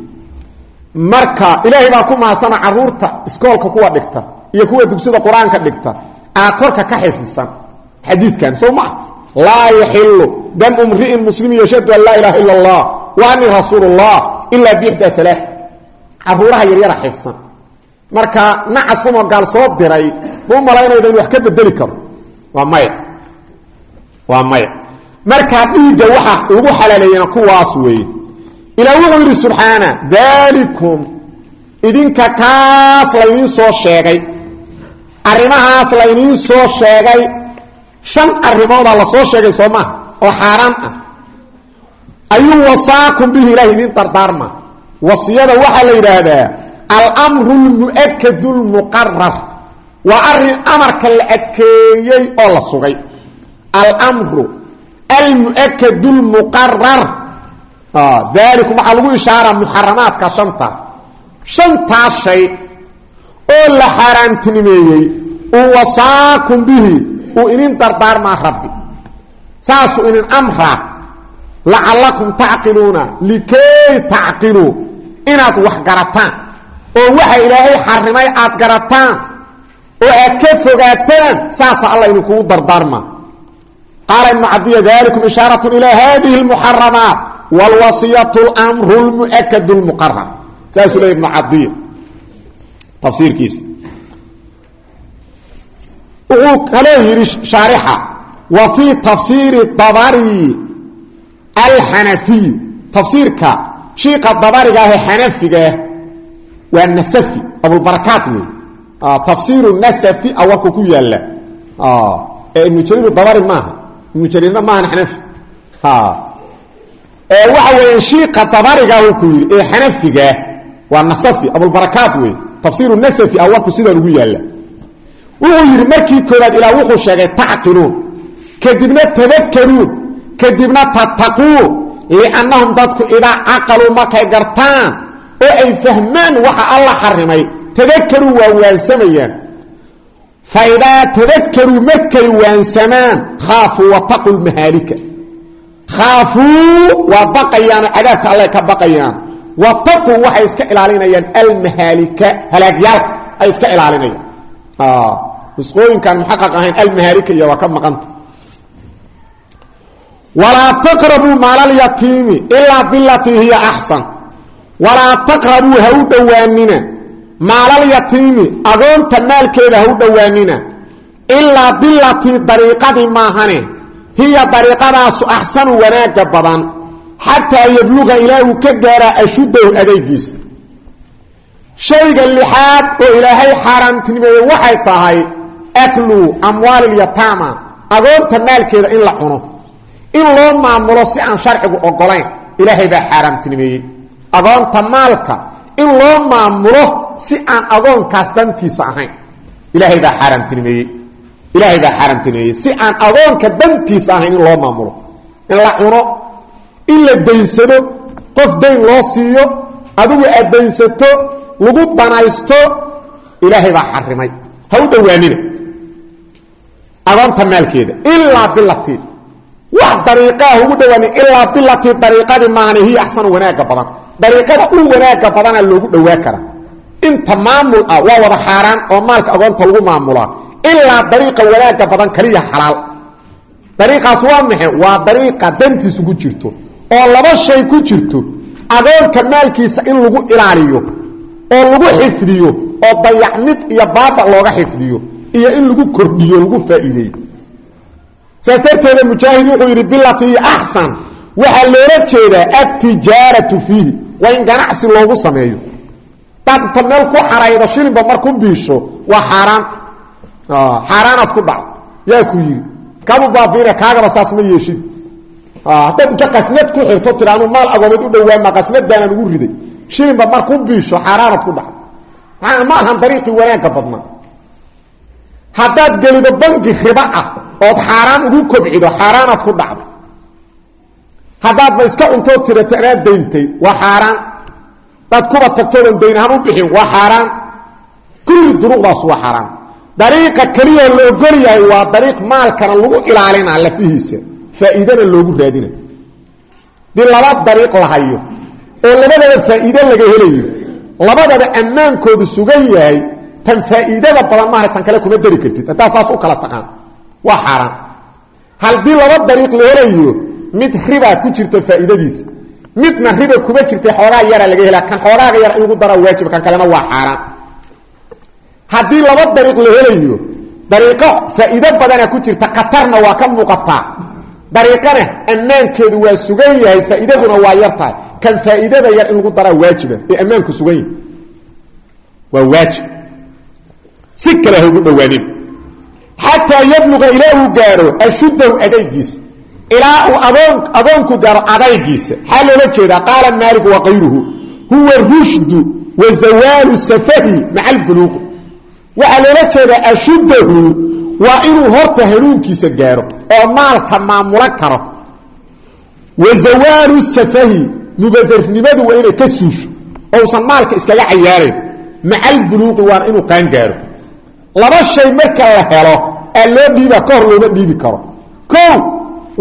marka ilaahay baa ku mahadsana carruurta iskoolka kuwa dhigta iyo kuwa dugsida qur'aanka dhigta aa korka ka xifdisan xadiidkan. Soo maa laa yaxilu damu mri'in yashhadu an laa ilaha ila allah wa anii rasuul اllah ilaa bixda alaa caruuraha yaryara xifsan marka nacas kumo gaal soo diray ma u malaynayda wax ka bedeli karo. Waa maya waa maya markaa dhiigga waxa lagu xalaaleeyena kuwaas weeye ilaa wuxuu yidhi subxaana dalikum idinka kaas laydiin soo sheegay. Arrimahaas laydiin soo sheegay. Shan arrimoodaa la soo sheegay soo maaha oo xaaraan ah. Ayuu wasaakum bihi ilahi idin dardaarma wasiyada waxaa la yidhaahdaa almru lmu'akadu lmuqarar waa arrin amarka la adkeeyey oo la sugay. Almru almu'akadu lmuqarar dalikum waxaa lagu ishaara muxaramaadka shanta. Shantaas shay oo la xaaraantinimeeyey uu wasaakum bihi uu inin dardaarmaa rabbi. Saasuu inin amraa lacalakum tacqiluuna likay tacqiluu inaad wax garataan. Oo waxa ilaahay xarimay aad garataan. Oo aad ka fogaataan saasa alla idinkugu dardaarmaa qaala ibnu اlmuxaramaat wاlwasiyatu اlmru lmu'akad lmuqarar saasuu leey ibnu cadiya tafsiirkiisa wuxuu kaloo yidhi shaarixa wa fii tafsiiri dabari alxanafiy tafsiirka shiiqa dabariga ahee xanafigaah waa nasafi abulbarakaat wey tafsiiru nasafi awarku ku yaalla ee ibnu jariir dabari maaha ibnu jariirna maahan xanafi waxa weeyaan shiiqa dabarigaahuu ku yidhi ee xanafigaah waa nasafi abulbarakaat wey tafsiiru nasafi awarku sidaa ugu yaalla. Wuxuu yidhi markii koobaad ilaa wuxuu sheegay tacqiluun kadibna tadakaruun kadibna tattaquun liannahum dadku idaa caqaluu markay gartaan. Oo ay fahmaan waxa alla xarimay tadakaruu waa waansamayaan. Fa idaa tadakaruu markay waansamaan khaafuu lmahaalika khaafuu waa baqayaanoo cadaabka allay ka baqayaan. Wataquu waxay iska ilaalinayaan. Almahaalika halaagyaalka ay iska ilaalinayaan. Nusqooyinkaan muxaqaq ahayn almahaarika iyo waa ka maqanta. Walaa taqrabuu maalalyatiimi ilaa bilatii hiya axsan walaa taqrabuu ha u dhowaanina. Maalalyatiimi agoonta maalkeeda ha u dhowaanina. Ilaa bilatii dariiqadii maahane hiya dariiqadaasu axsanu wanaagga badan xataa yabluqa ilaa uu ka gaaraa ashuddahu adaygiisa. Shayga lixaad oo ilaahay xaaraamtinimeeye waxay tahay aklu amwaalilyataama agoonta maalkeeda in la cuno. In loo maamulo si aan sharcigu ogolayn ilaahay baa xaaraamtinimeeyey. Agoonta maalka in loo maamulo si aan agoonkaas dantiisa ahayn ilaahay baa xaaraamtinimeeyey ilaahay baa xaaraamtinimeeyey si aan agoonka dantiisa ahayn in loo maamulo in la cuno in la daynsado qof dayn loo siiyo adigu aad daynsato lagu danaysto ilaahay baa xarimay. Ha u dhowaanina. Agoonta maalkeeda ilaa bilatii wax dariiqaah ugu dhawaanin ilaa bilatii dariiqadii maahane hiya axsanu wanaagga badan. Dariiqada u wanaagga badana loogu dhowaa kara inta maamul ah waa wada xaaraan oo maalka agoonta lagu maamulaa ilaa dariiqa wanaagga badan kaliya xalaal. Dariiqaas waa maxe waa dariiqa dantiisu ku jirto oo laba shay ku jirto agoonka maalkiisa in lagu ilaaliyo oo lagu xifdiyo oo dayacmid iyo baaba looga xifdiyo iyo in lagu kordhiyo lagu faa'iideeyo. Saas darteeda mujaahid wuxuu yidhi bilatii axsan waxaa loola jeedaa adtijaaratu fiihi waa in ganacsi loogu sameeyo. Daad inta meel ku xaraydo shilinba marku biisho waa xaaraan xaaraanaad ku dhacdo yaa ku yidhi kabu baabiina kaagaba saas ma yeeshid. Haddaad inta qasnad ku xirto tira anuu maal agoomeed u dhawaama qasnadaanaan ugu riday. Shilinba marku biisho xaaraanaad ku dhacdo maaa ma ahan dariiqii wanaagga badnaa. Haddaad gelido bangi riba ah ood xaaraan ugu kobcido xaaraanaad ku dhacdo haddaadba iska cuntood tirato anaad dayntay waa xaaraan. Hadaad kuba tagtoodan dayn ahaan u dariiqa keliyao la ogol yahay waa dariiq maalkana lagu ilaalinaa lafihiisa. Faa'iidana loogu raadina dii laba dariiq la oo labadaba faa'iide laga helayo. Labadaba ammaankoodu sugan yahay tan faa'iidada badan maaha tan kale kuma dari kartid. Haddaa saas u kala taqaan waa xaaraan. Haddii laba dariiq la helayo mid riba ku jirta faa'iidadiisa. Midna riba kuma jirta xoogaa yara laga helaa. Kan xoogaaga yar in lagu dara waajib kan kalena waa xaaraan haddii laba dariiq la helayo dariiqo faa'iido badana ku jirta khatarna waa ka muuqataa dariiqana ammaankeedu waa sugan yahay faa'iidaduna waa yar tahay. Kan faa'iidada yar in lagu daraa waajiba ee ammaanku sugan yahay. Waa waajib. Si kale ugu dhowaanin. Xataa yabluqa ilaa gaaro ashuddahu adaygiisa. Ilaa uu adoon gaaro adaygiisa. Xaa loola jeedaa? Qaala maalik wa kayruhu huwa rushdu wa zawaalu safahi maca albuluuqi waxaa loola jeedaa ashuddahu waa inuu horta hanuunkiisa gaaro oo maalka maamulan karo. Wa zawaalu safahi mubadarnimadu waa inay ka suusho ousan maalka iskaga cayaarayn maca albuluuqi waana inuu qaan gaaro. Laba shay marka la helo aa loo dhiiba ka hor looma dhiibi karo. O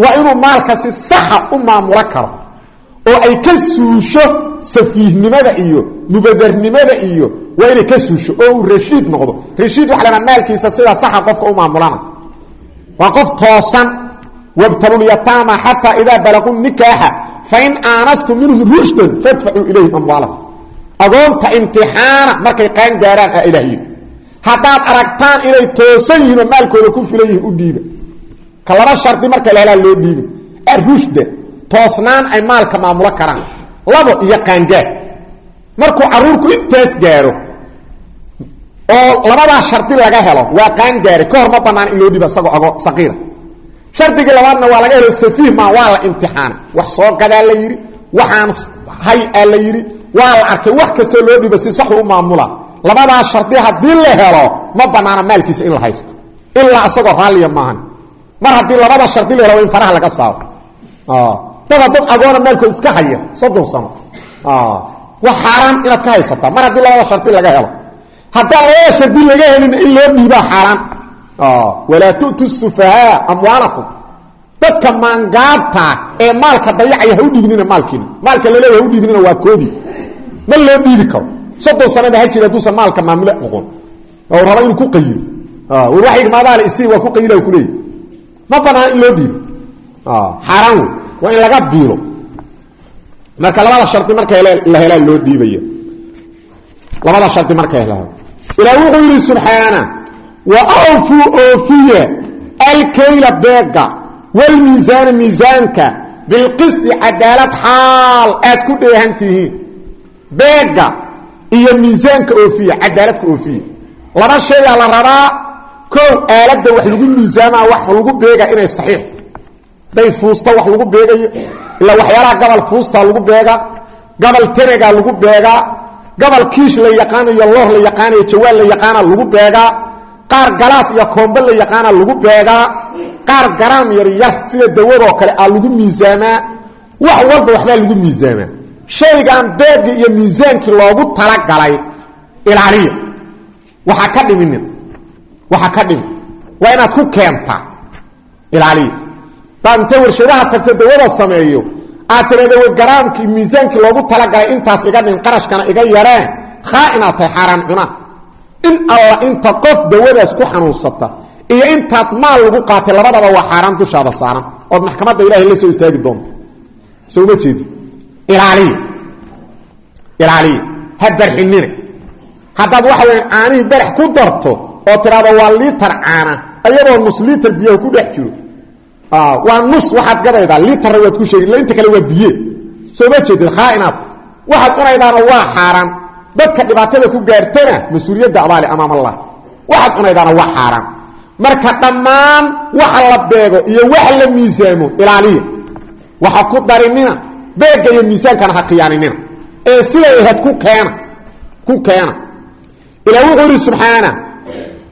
waa inuu maalka si saxa u maamulo karo oo ay ka suusho safiihnimada iyo mubadarnimada iyo waa inay ka suusho oo uu rashiid noqdo. Rashiid waxa lahaa maalkiisa sidaa saxa qofka u maamulana. Waa qof toosan wabtalulyataama xataa idaa balaquu nikaaxa fain aanastu minhum rushdan fadfacuu ilayhim amwaalahum agoonta imtixaana markay qaan gaaraan aa ilaah yidhi. Haddaad aragtaan inay toosan yihiin oo maalkooda ku filan yihiin u dhiiba. Ka laba shardi marka la helaa loo dhiiba. Ay maalka maamulo karaan. Labo iyo qaangaar markuu caruurku intaas gaaro oo labadaa shardi laga helo waa qaangaare ka hor ma banaan in loo isagoo ago saqiira. Shardigii labaadna waa laga helo safiih maa waa la imtixaana. Wax soo gadaa la yidhi waxaan hay aa la yidhi waa la arkay wax kastoo loo dhiiba si saxu u maamula. Labadaa shardi haddii la helo ma banaana maalkiisa in la haysto. Ilaa isagoo raalliya maahan. Mar haddii labada shardi la helo in faraha laga saaro. Dada dad agoona maalkood iska haya soddon sano waa xaaraan inaad ka haysataa. Mar haddii labada shardi laga helo. Haddaan labada shardi laga helina in loo dhiibaa xaaraan walaa tu'tu sufahaa amwaalakum. Dadka maangaabta ee maalka dayacaya ha u dhiibnina maalkiina. Maalka laleeya ha u dhiibnina waa koodii. Ma loo dhiibi karo. Soddon sanada ha jira hadduusan maalka maamule noqon. Oo raba inuu ku qayiro war waxayga maadaale isi waa ku qayla kuleey ma banaan in loo dhiibo xaaraan wey waa in laga biilo marka labada shardi marka la helaa loo dhiibaya labada shardi marka hela ilaa wuxuu yidhi wa awfuu oofiya alkayla beega wlmiisaana miisaanka bilqisti cadaalad xaal aad ku dheehan tihiin. Iyo miisaanka oofiya cadaaladka oofiya laba shayaa la rabaa. Kow aaladda wax lagu miisaamaa wax lagu beega inay saxiixta day fuusta wax lagu beegayo ilaa waxyaalaha gabal fuusta lagu beega gabal tenegaa lagu beegaa gabal kiish la yaqaanayo loor la yaqaanayo jawaal la yaqaana lagu beegaa qaar galaas iyo koombe la yaqaana lagu beegaa qaar garaam yar yar sida dawadoo kale aa lagu miisaamaa wax walba waxbaa lagu miisaamaa. Shaygan beegii iyo miisaankii loogu talagalay ilaaliya waxa ka dhiminin waxa ka dhimin waa inaad ku keentaa ilaaliya daad intay warshadaha tagto dawada sameeyo aad tirahda w garaamkii miisaankii loogu talagalay intaas iga dhin qarashkana iga yareen. Khaainaad tahay xaaraan cunaa in alla inta qof dawadaas ku xanuunsata iyo intaad maal lagu qaatay labadaba waa xaaraan dushaada saaran. Ood maxkamadda ilahay la soo istaagi doonto. Soo ma jeedi? Ilaaliya ilaaliya ha barxinina haddaad waxa weya caanihii barax ku darto oo tidhahdo waa liitar caana ayadoo nus liitar ku dhex jiro waa nus waxaad gadaydaa liitarna waad ku sheegi inta kale waa biye. Soo ma jeedid khaainaad. Waxaad cunaydaana waa xaaraan. Dadka dhibaatada ku gaartana mas'uuliyadda amaam allah. Waxaad cunaydaana waa xaaraan. Marka dhammaan waxa la beego iyo waxa la miisaamo ilaaliya waxa ku darinina beega iyo miisaankana ha ee siday ahayd ku keena ku keena. Ilaa wuxuu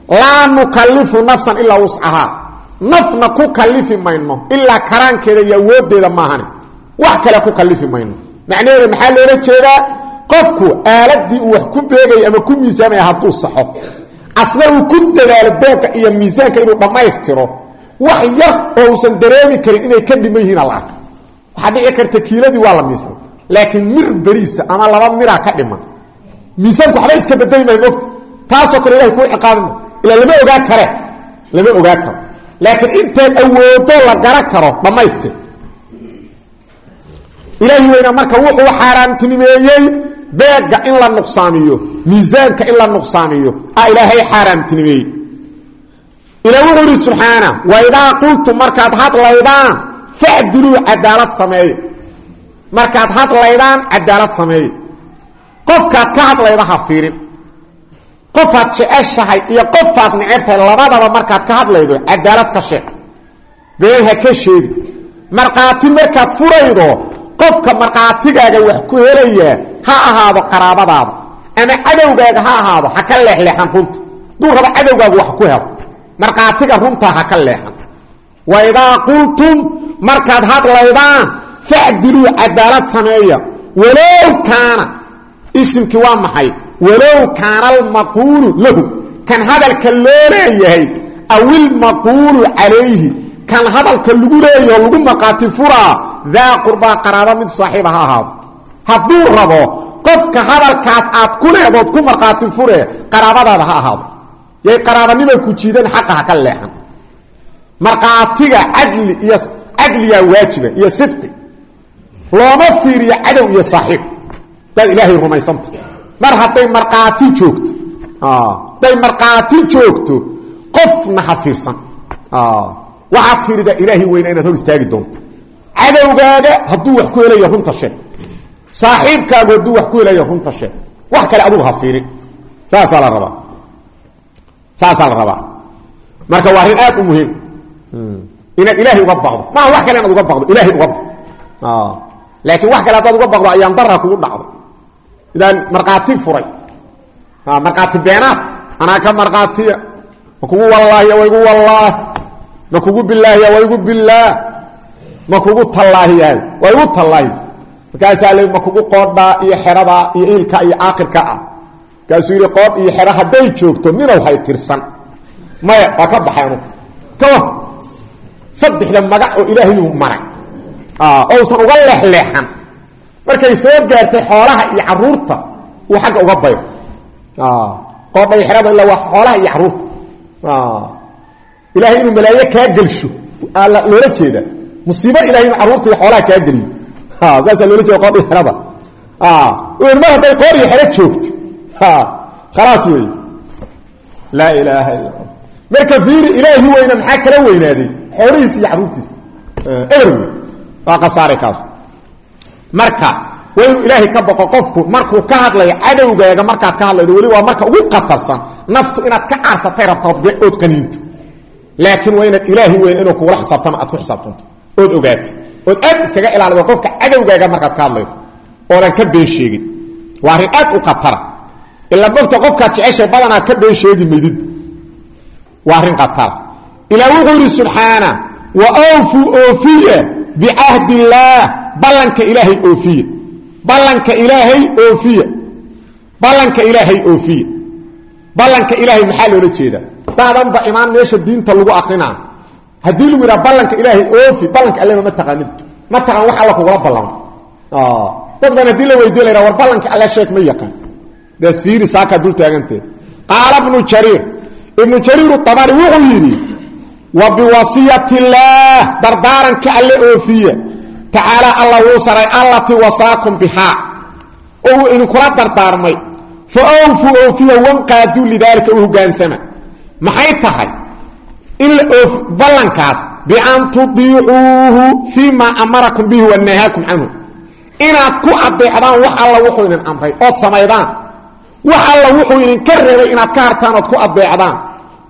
laa nukalifu nafsan ilaa wuscahaa nafna ku kalifi mayno ilaa karaankeeda iyo awoodeeda maahane wax kale ku kalifi mayno. Macnaheeda maxaa loola jeedaa? Qofku aaladii uu wax ku beegaya ama ku miisaamaya hadduu saxo. Asna uu ku dadaalo beega iyo miisaanka inuu dhammaystiro. Wax yar oo uusan dareemi karin inay ka dhiman yihiin ala arka. Waxaa dhici karta kiiladii waa la miisan laakiin mir beriisa ama laba miraa ka dhiman. Miisaanku waxba iska bedeli maay mogta taasoo kale ilahay kuu ciqaabima ilaa lama ogaa kare. Lama ogaa karo laakiin intaad awoodo la gara karo dhammaystir ilaahi weyna marka wuxuu xaaraamtinimeeyey beega in la nuqsaamiyo miisaanka in la nuqsaamiyo a ilaahay xaaraamtinimeeyey. Ila wuxuu yidhi subxaana waidaa qultum markaad hadlaydaan facdiluu cadaalad sameeye markaad hadlaydaan cadaalad sameeye qofkaad ka hadlayda ha fiirin qofaad jeceshahay iyo qofaad necebtahay labadaba markaad ka hadlaydo cadaalad ka sheeg been ha ka sheegi. Markhaati markaad furaydo qofka markhaatigaaga wax ku helayaa ha ahaado qaraabadaada. Ama cadowgaaga ha ahaado ha ka leexleexan runta. Duu raba cadowgaaga wax ku helo markhaatiga runtaa ha ka leexan. Waidaa qultum markaad hadlaydaan facdiluu cadaalad sameeya. Walow isimkii waa maxay walow kaana almaquulu lahu kan hadalka loo leeyahay aw ilmaquulu calayhi kan hadalka lagu leeyaho lagu markhaati furaa daa qurbaa qaraabo mid saaxiiba ha ahaado. Hadduu rabo qofka hadalkaas aad ku leedood ku markhaati furee qaraabadaada ha ahaado. Yay qaraabanima ku jiidan xaqa ha ka leexan. Markhaatiga cadli iyo cadligaa waajiba iyo sidqi looma fiiriyo cadow iyo saaxiib. Dad ilaahay rumaysanta mar hadday markhaati joogto. Hadday markhaati joogto qofna ha fiirsan. Waxaad fiiridaa ilaahay weyna inaad hor istaagi doonto. Cadowgaaga hadduu wax ku helayo runta sheeg saaxiibkaagu hadduu wax ku helayo runta sheeg wax kale adugu ha fiirin saasaa la rabaa. Saasaa la rabaa. Marka waa arrin aad u muhiim. Inaad ilaahay uga baqdo. Maaha wax kale inaad uga baqdo. Ilaahay uga baqdo. Laakiin wax kale haddaad uga baqdo ayaan darra kugu dhacdo idaan markhaati furay. Markhaati beenaad anaa ka markhaatiya. Ma kugu wallaahiya wa igu wallaah ma kugu bilaahiya wa igu bilaah ma kugu tallaahiyahay waa igu tallaahi. Markaasaa le ma kugu qoodhaa iyo xeradaa iyo iilka iyo aakirka ah. Markaasuu yidhi qoodh iyo xero hadday joogto ninow hay tirsan. Maya waa ka baxay anugu kawa saddexda magac oo ilaahayuu maray. Ousan uga leexleexan markay soo gaartay xoolaha iyo carruurta uu xagga uga bayo. Qoodha iyo xerada illa waa xoolaha iyo carruurta. Ilahay inuu malaaye kaa gelsho. Loola jeeda musiibo ilahay inu carruurta iyo xoolaha kaa geliyo. Saasaa loola jeeda xerada mar hadday qoor iyo xero joogto. Khalaas wey laa ilaaha illa marka fiiri ilaahi weyna maxaa kala weynaaday? Xoolihiis iyo carruurtiis eber wey waa khasaare kaas marka waa inuu ilaahay ka boqo qofku markuu ka hadlayo cadowgaaga markaad ka hadlaydo weli waa marka ugu qatarsan naftu inaad ka caarsatay rabta ood qaniinto laakiin waa inaad ilaahi weyn inuu kugula xisaabtama aad ku xisaabtanto ood ogaato ood aad iskaga ilaalido qofka cadowgaaga markaad ka hadlaydo. Oodan ka been sheegin. Waa arrin aad u khatara ilaa mogta qofkaad jeceshay badanaa ka been sheegi maydid waa arrin khatara ilaa wuxuu yidhi subxaana wa awfuu oofiya bicahdi illaah ballanka ilaahay oofiya ballanka ilaahay oofiya ballanka ilaahay oofiya ballanka ilaahay maxaa loola jeedaa daadanba imaan meesha diinta lagu akrinaa haddii lagu yidhaha ballanka ilaahay oofi ballanka alleba ma taqaanid ma taqaan wax alla kugula ballamo dad baan haddii la weydiyo la yhaha war ballanka alle sheeg ma yaqaan daas fiiri saakaa dul taagantee qaala ibnu jariir ibnu jariir abari wuxuu yidhi wa biwasiyati illaah dardaaranka alle oofiya tacaala alla wuu saray allatii wasaakum bihaa. Oo uu idinkula dardaarmay. Fa awfuu oofiya wanqaaduu lidaalika u hogaansama. Maxay tahay? In la oof ballankaas bian tudiicuuhu fii maa amarakum bihi wanahaakum canhu. Inaad ku adeecdaan wax alla wuxuu idin amray ood samaydaan. Wax alla wuxuu idinka reebay inaad ka hartaan ood ku adeecdaan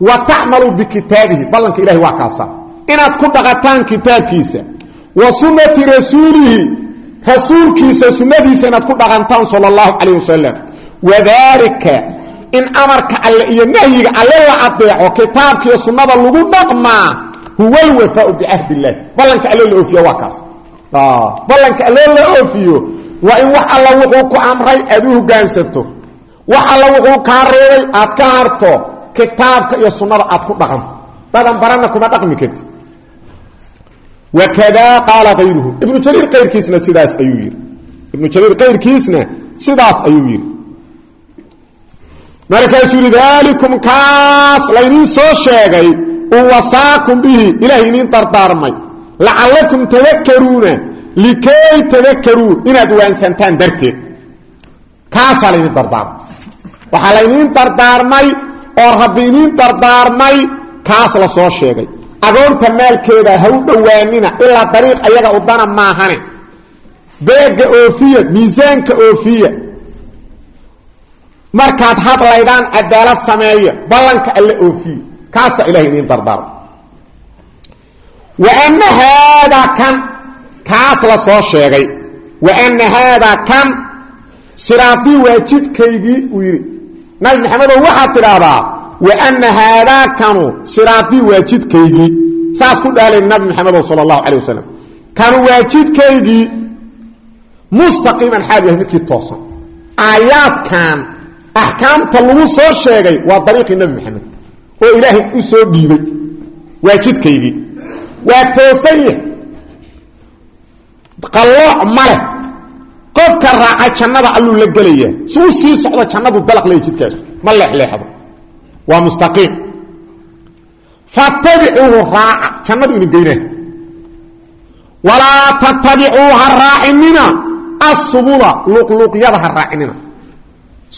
wa tacmaluu bikitaabihi ballanka ilahi waa kaasa. Inaad ku dhaqataan kitaabkiisa wa sunnati rasuulihi rasuulkiisa sunnadiisa inaad ku dhaqantaan sala allahu calayh wasalam wadaalika in amarka alle iyo nahyiga alle la adeeco kitaabka iyo sunnada lagu dhaqmaa huwa alwafaau bicahdi illahi ballanka alle la oofiya waa kaas. Ballanka alle la oofiyo in wax alla wuxuu ku amray aad u hogaansato. Alla wuxuu kaa reebay aad ka harto kitaabka iyo sunnada aad ku dhaqanto dadan baranna kuma dhaqmi karti. Wakada qaala ayruhu ibnu jariir kayrkiisna sidaas ayuu yidhi ibnu jariir kayrkiisna sidaas ayuu yidhi markaasuu yidhi daalikum kaas laydiin soo sheegay. Uu wasaakum bihi. Ilahay idiin dardaarmay. Lacallakum tadakaruuna likay tadakaruu inaad waansantaan darteed. Kaasaa laydiin dardaarmay. Waxaa laydiin dardaarmay oo rabbi idiin dardaarmay kaas la soo sheegay. Agoonta maalkeeda ha u dhowaanina ilaa dariiq ayaga udana maahane. Beega oofiya miisaanka oofiya. Markaad hadlaydaan cadaalad sameeya ballanka alle oofiya. Kaasaa ilahay idiin dardaarma wa ana haadaa kan kaas la soo sheegay. Wa ana haadaa kan siraadii waa jidkaygii uu yidhi nabi maxamedow waxaad tidhaahdaa wa ana haadaa kanu siraadii waa jidkaygii saas ku dhaalan nabi maxamedow sala allahu calay wasalam kanu waa jidkaygii mustaqiiman xaal yahay midkii toosan. Aayaadkan axkaamta lagu soo sheegay waa dariiqii nebi maxamed oo ilaahay u soo dhiibay waa jidkaygii waa qofka raaca jannada alluu la gelayaa si u sii socdo jannadu dalaq leeya jidkaas ma leexleexdo. Waa mustaqiim. Fattabicuuhu raaca jannadu idin geynaa walaa tattabicuu ha raacinina asubula luqluqyada ha raacinina.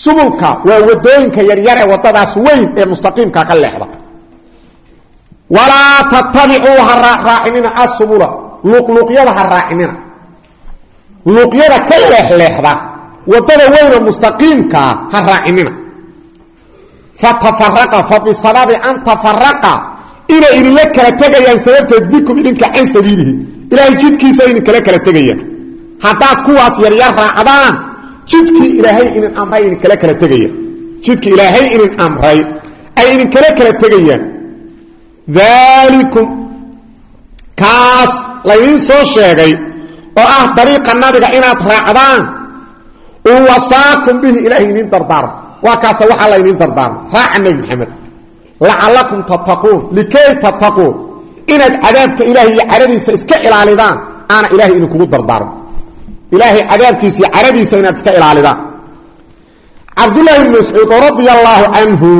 Subulka waa waddooyinka yaryare wadadaas weyn ee mustaqiimka ka leexda. Walaa tattabicuu ha raacinina asubula luqluqyada ha raacinina luuqyada ka leexleexda waddada weynoo mustaqiimkaa ha raacinina fatafaraqa fa bisababi an tafaraqa inay idinla kala tegayaan sababteed bikum idinka can sabiilihi. Ilaahay jidkiisa idin kala tegayaan. Haddaad kuwaas yaryar raacdaan jidkii ilaahay idin amray idin kala tegayaan. Jidkii ilaahay idin amray ay idin kala kala tegayaan. Daalikum kaas laydiin soo sheegay oo ah dariiqa nabiga inaad raacdaan. Uu wasaakum bihi ilaahay idiin dardaarmo waa kaasa waxaa laydiin dardaarmo raaca nebi maxamed. Lacallakum tattaquun. Likay tattaquun. Inaad cadaabka ilaahay iyo caradiisa iska ilaalidaan aana ilaahay idinkugu dardaarmo ilaahay cadaabkiisa iyo caradiisa inaad iska ilaalidaan. Cabdullaahi bn mascuud radia allaahu canhu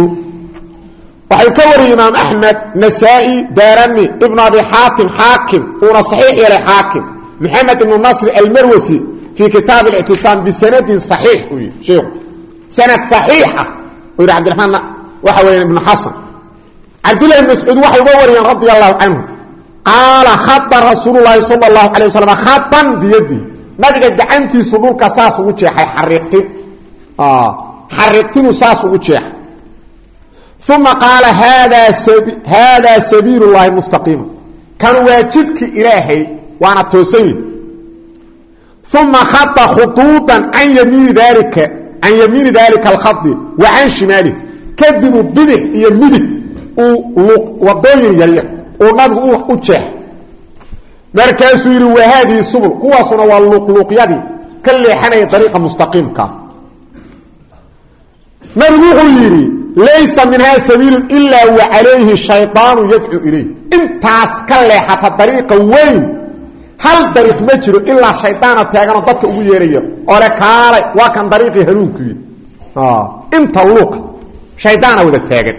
waxay ka wariyey imaam axmed nasaa-i daarami ibnu abi xaatim xaakim. Uuna saxiix yeelay xaakim maxamed ibnu nasri almarwasi fii kitaab اlictisaam bisanadin صaxiix uu yii sheikhu sanad صaxiixa uu yidhi cabdiramaan waxa weya ibnu xasan cabdillahi bn mascuud waxay uga wariyeen radia allahu canhu qaala khada rasuulu laahi sala اllahu alay wasalam khadan biyadihi nabiga gacantiisu dhulka saas ugu jeexay xariiqtin xariiqtinuu saas ugu jeexay uma qaala haadaa sabiil اllahi mustaqiima kan waa jidki ilaahay waana toosan yihi uma khada khuduudan can yamiini daalika can yamiini daalika alkhadi wa can shimaalihi kadibuu bidix iyo midig uu wadooyin yaryar uu nabigu u jeex. Markaasuu yidhi wa haadihi subul? Kuwaasuna waa luqluuqyadii ka leexanaya dariiqa mustaqiimka. Nabigu wuxuu yidhi laysa minhaa sabiilu ilaa wa calayhi shaydaanu yadcuu ilayh. Intaas ka leexata dariiqa weyn hal dariiq ma jiro ilaa shaydaana taaganoo dadka ugu yeeraya oo le kaalay waa kan dariiqii hanuunkuyi inta luuqa shaydaana wada taagan.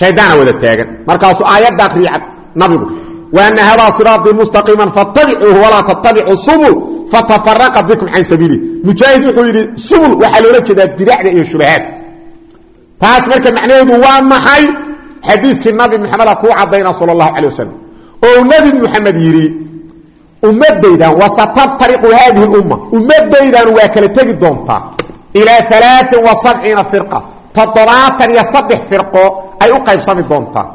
Shaydaana wada taagan. Markaasuu aayadda akriya nabigu waana hadaa siraaطii mustaqiima fattabicuuhu walaa tattabicuu subul fatafaraqa bikum can sabiili. Mujaahid wuxuu subul waxaa loola jeedaa bidacda iyo shubahaadka taas marka macnaheedu waa maxay? Xadiidkii nabi maxameda kuu cadayna sal اllahu calay oo nebi muxamed yidhi ummadaydan wasataftariqu haadihi اlumma ummadaydan waa kala tegi doontaa ilaa alaain wa sabciina firqa toddobaatan iyo saddex firqo ay u qaybsami doontaa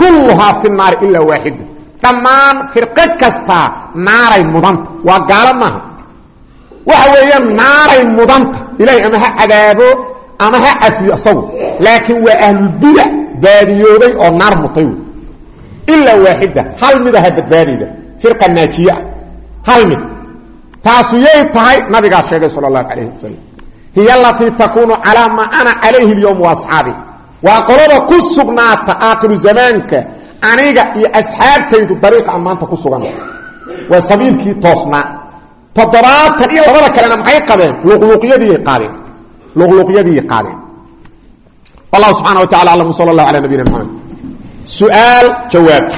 kulluhaa fi naari ilaa waaxida dhammaan firqo kastaa naaray mudanta waa gaalo maaha. Waxa weeyaan naaray mudanta ilaahay ama ha cadaabo ama ha cafiyo isagu laakiin waa ahlulbidac baadiyooday oo naar mutay. wey ilaa waaxida hal mid aha badbaadayda firqa naajiye ah hal mid taasu yay tahay nabigaa sheegay sal allahu calayhi wasalam hiy alatii takuunu calaa maa ana calayhi اlyowm waasxaabi waa qolada ku sugnaata aakhiru zamaanka aniga iyo asxaabtaydu dariiqa aan maanta ku sugan waa sabiilkii toosnaa toddobaatan iyo labada kalena maxay qabeen luqluqyadiiyay qaadeen luqluqyadiiyay qaadeen wallahu subxana wa tacala aclam sal allah cala nabiyina mxamed suaal jawaab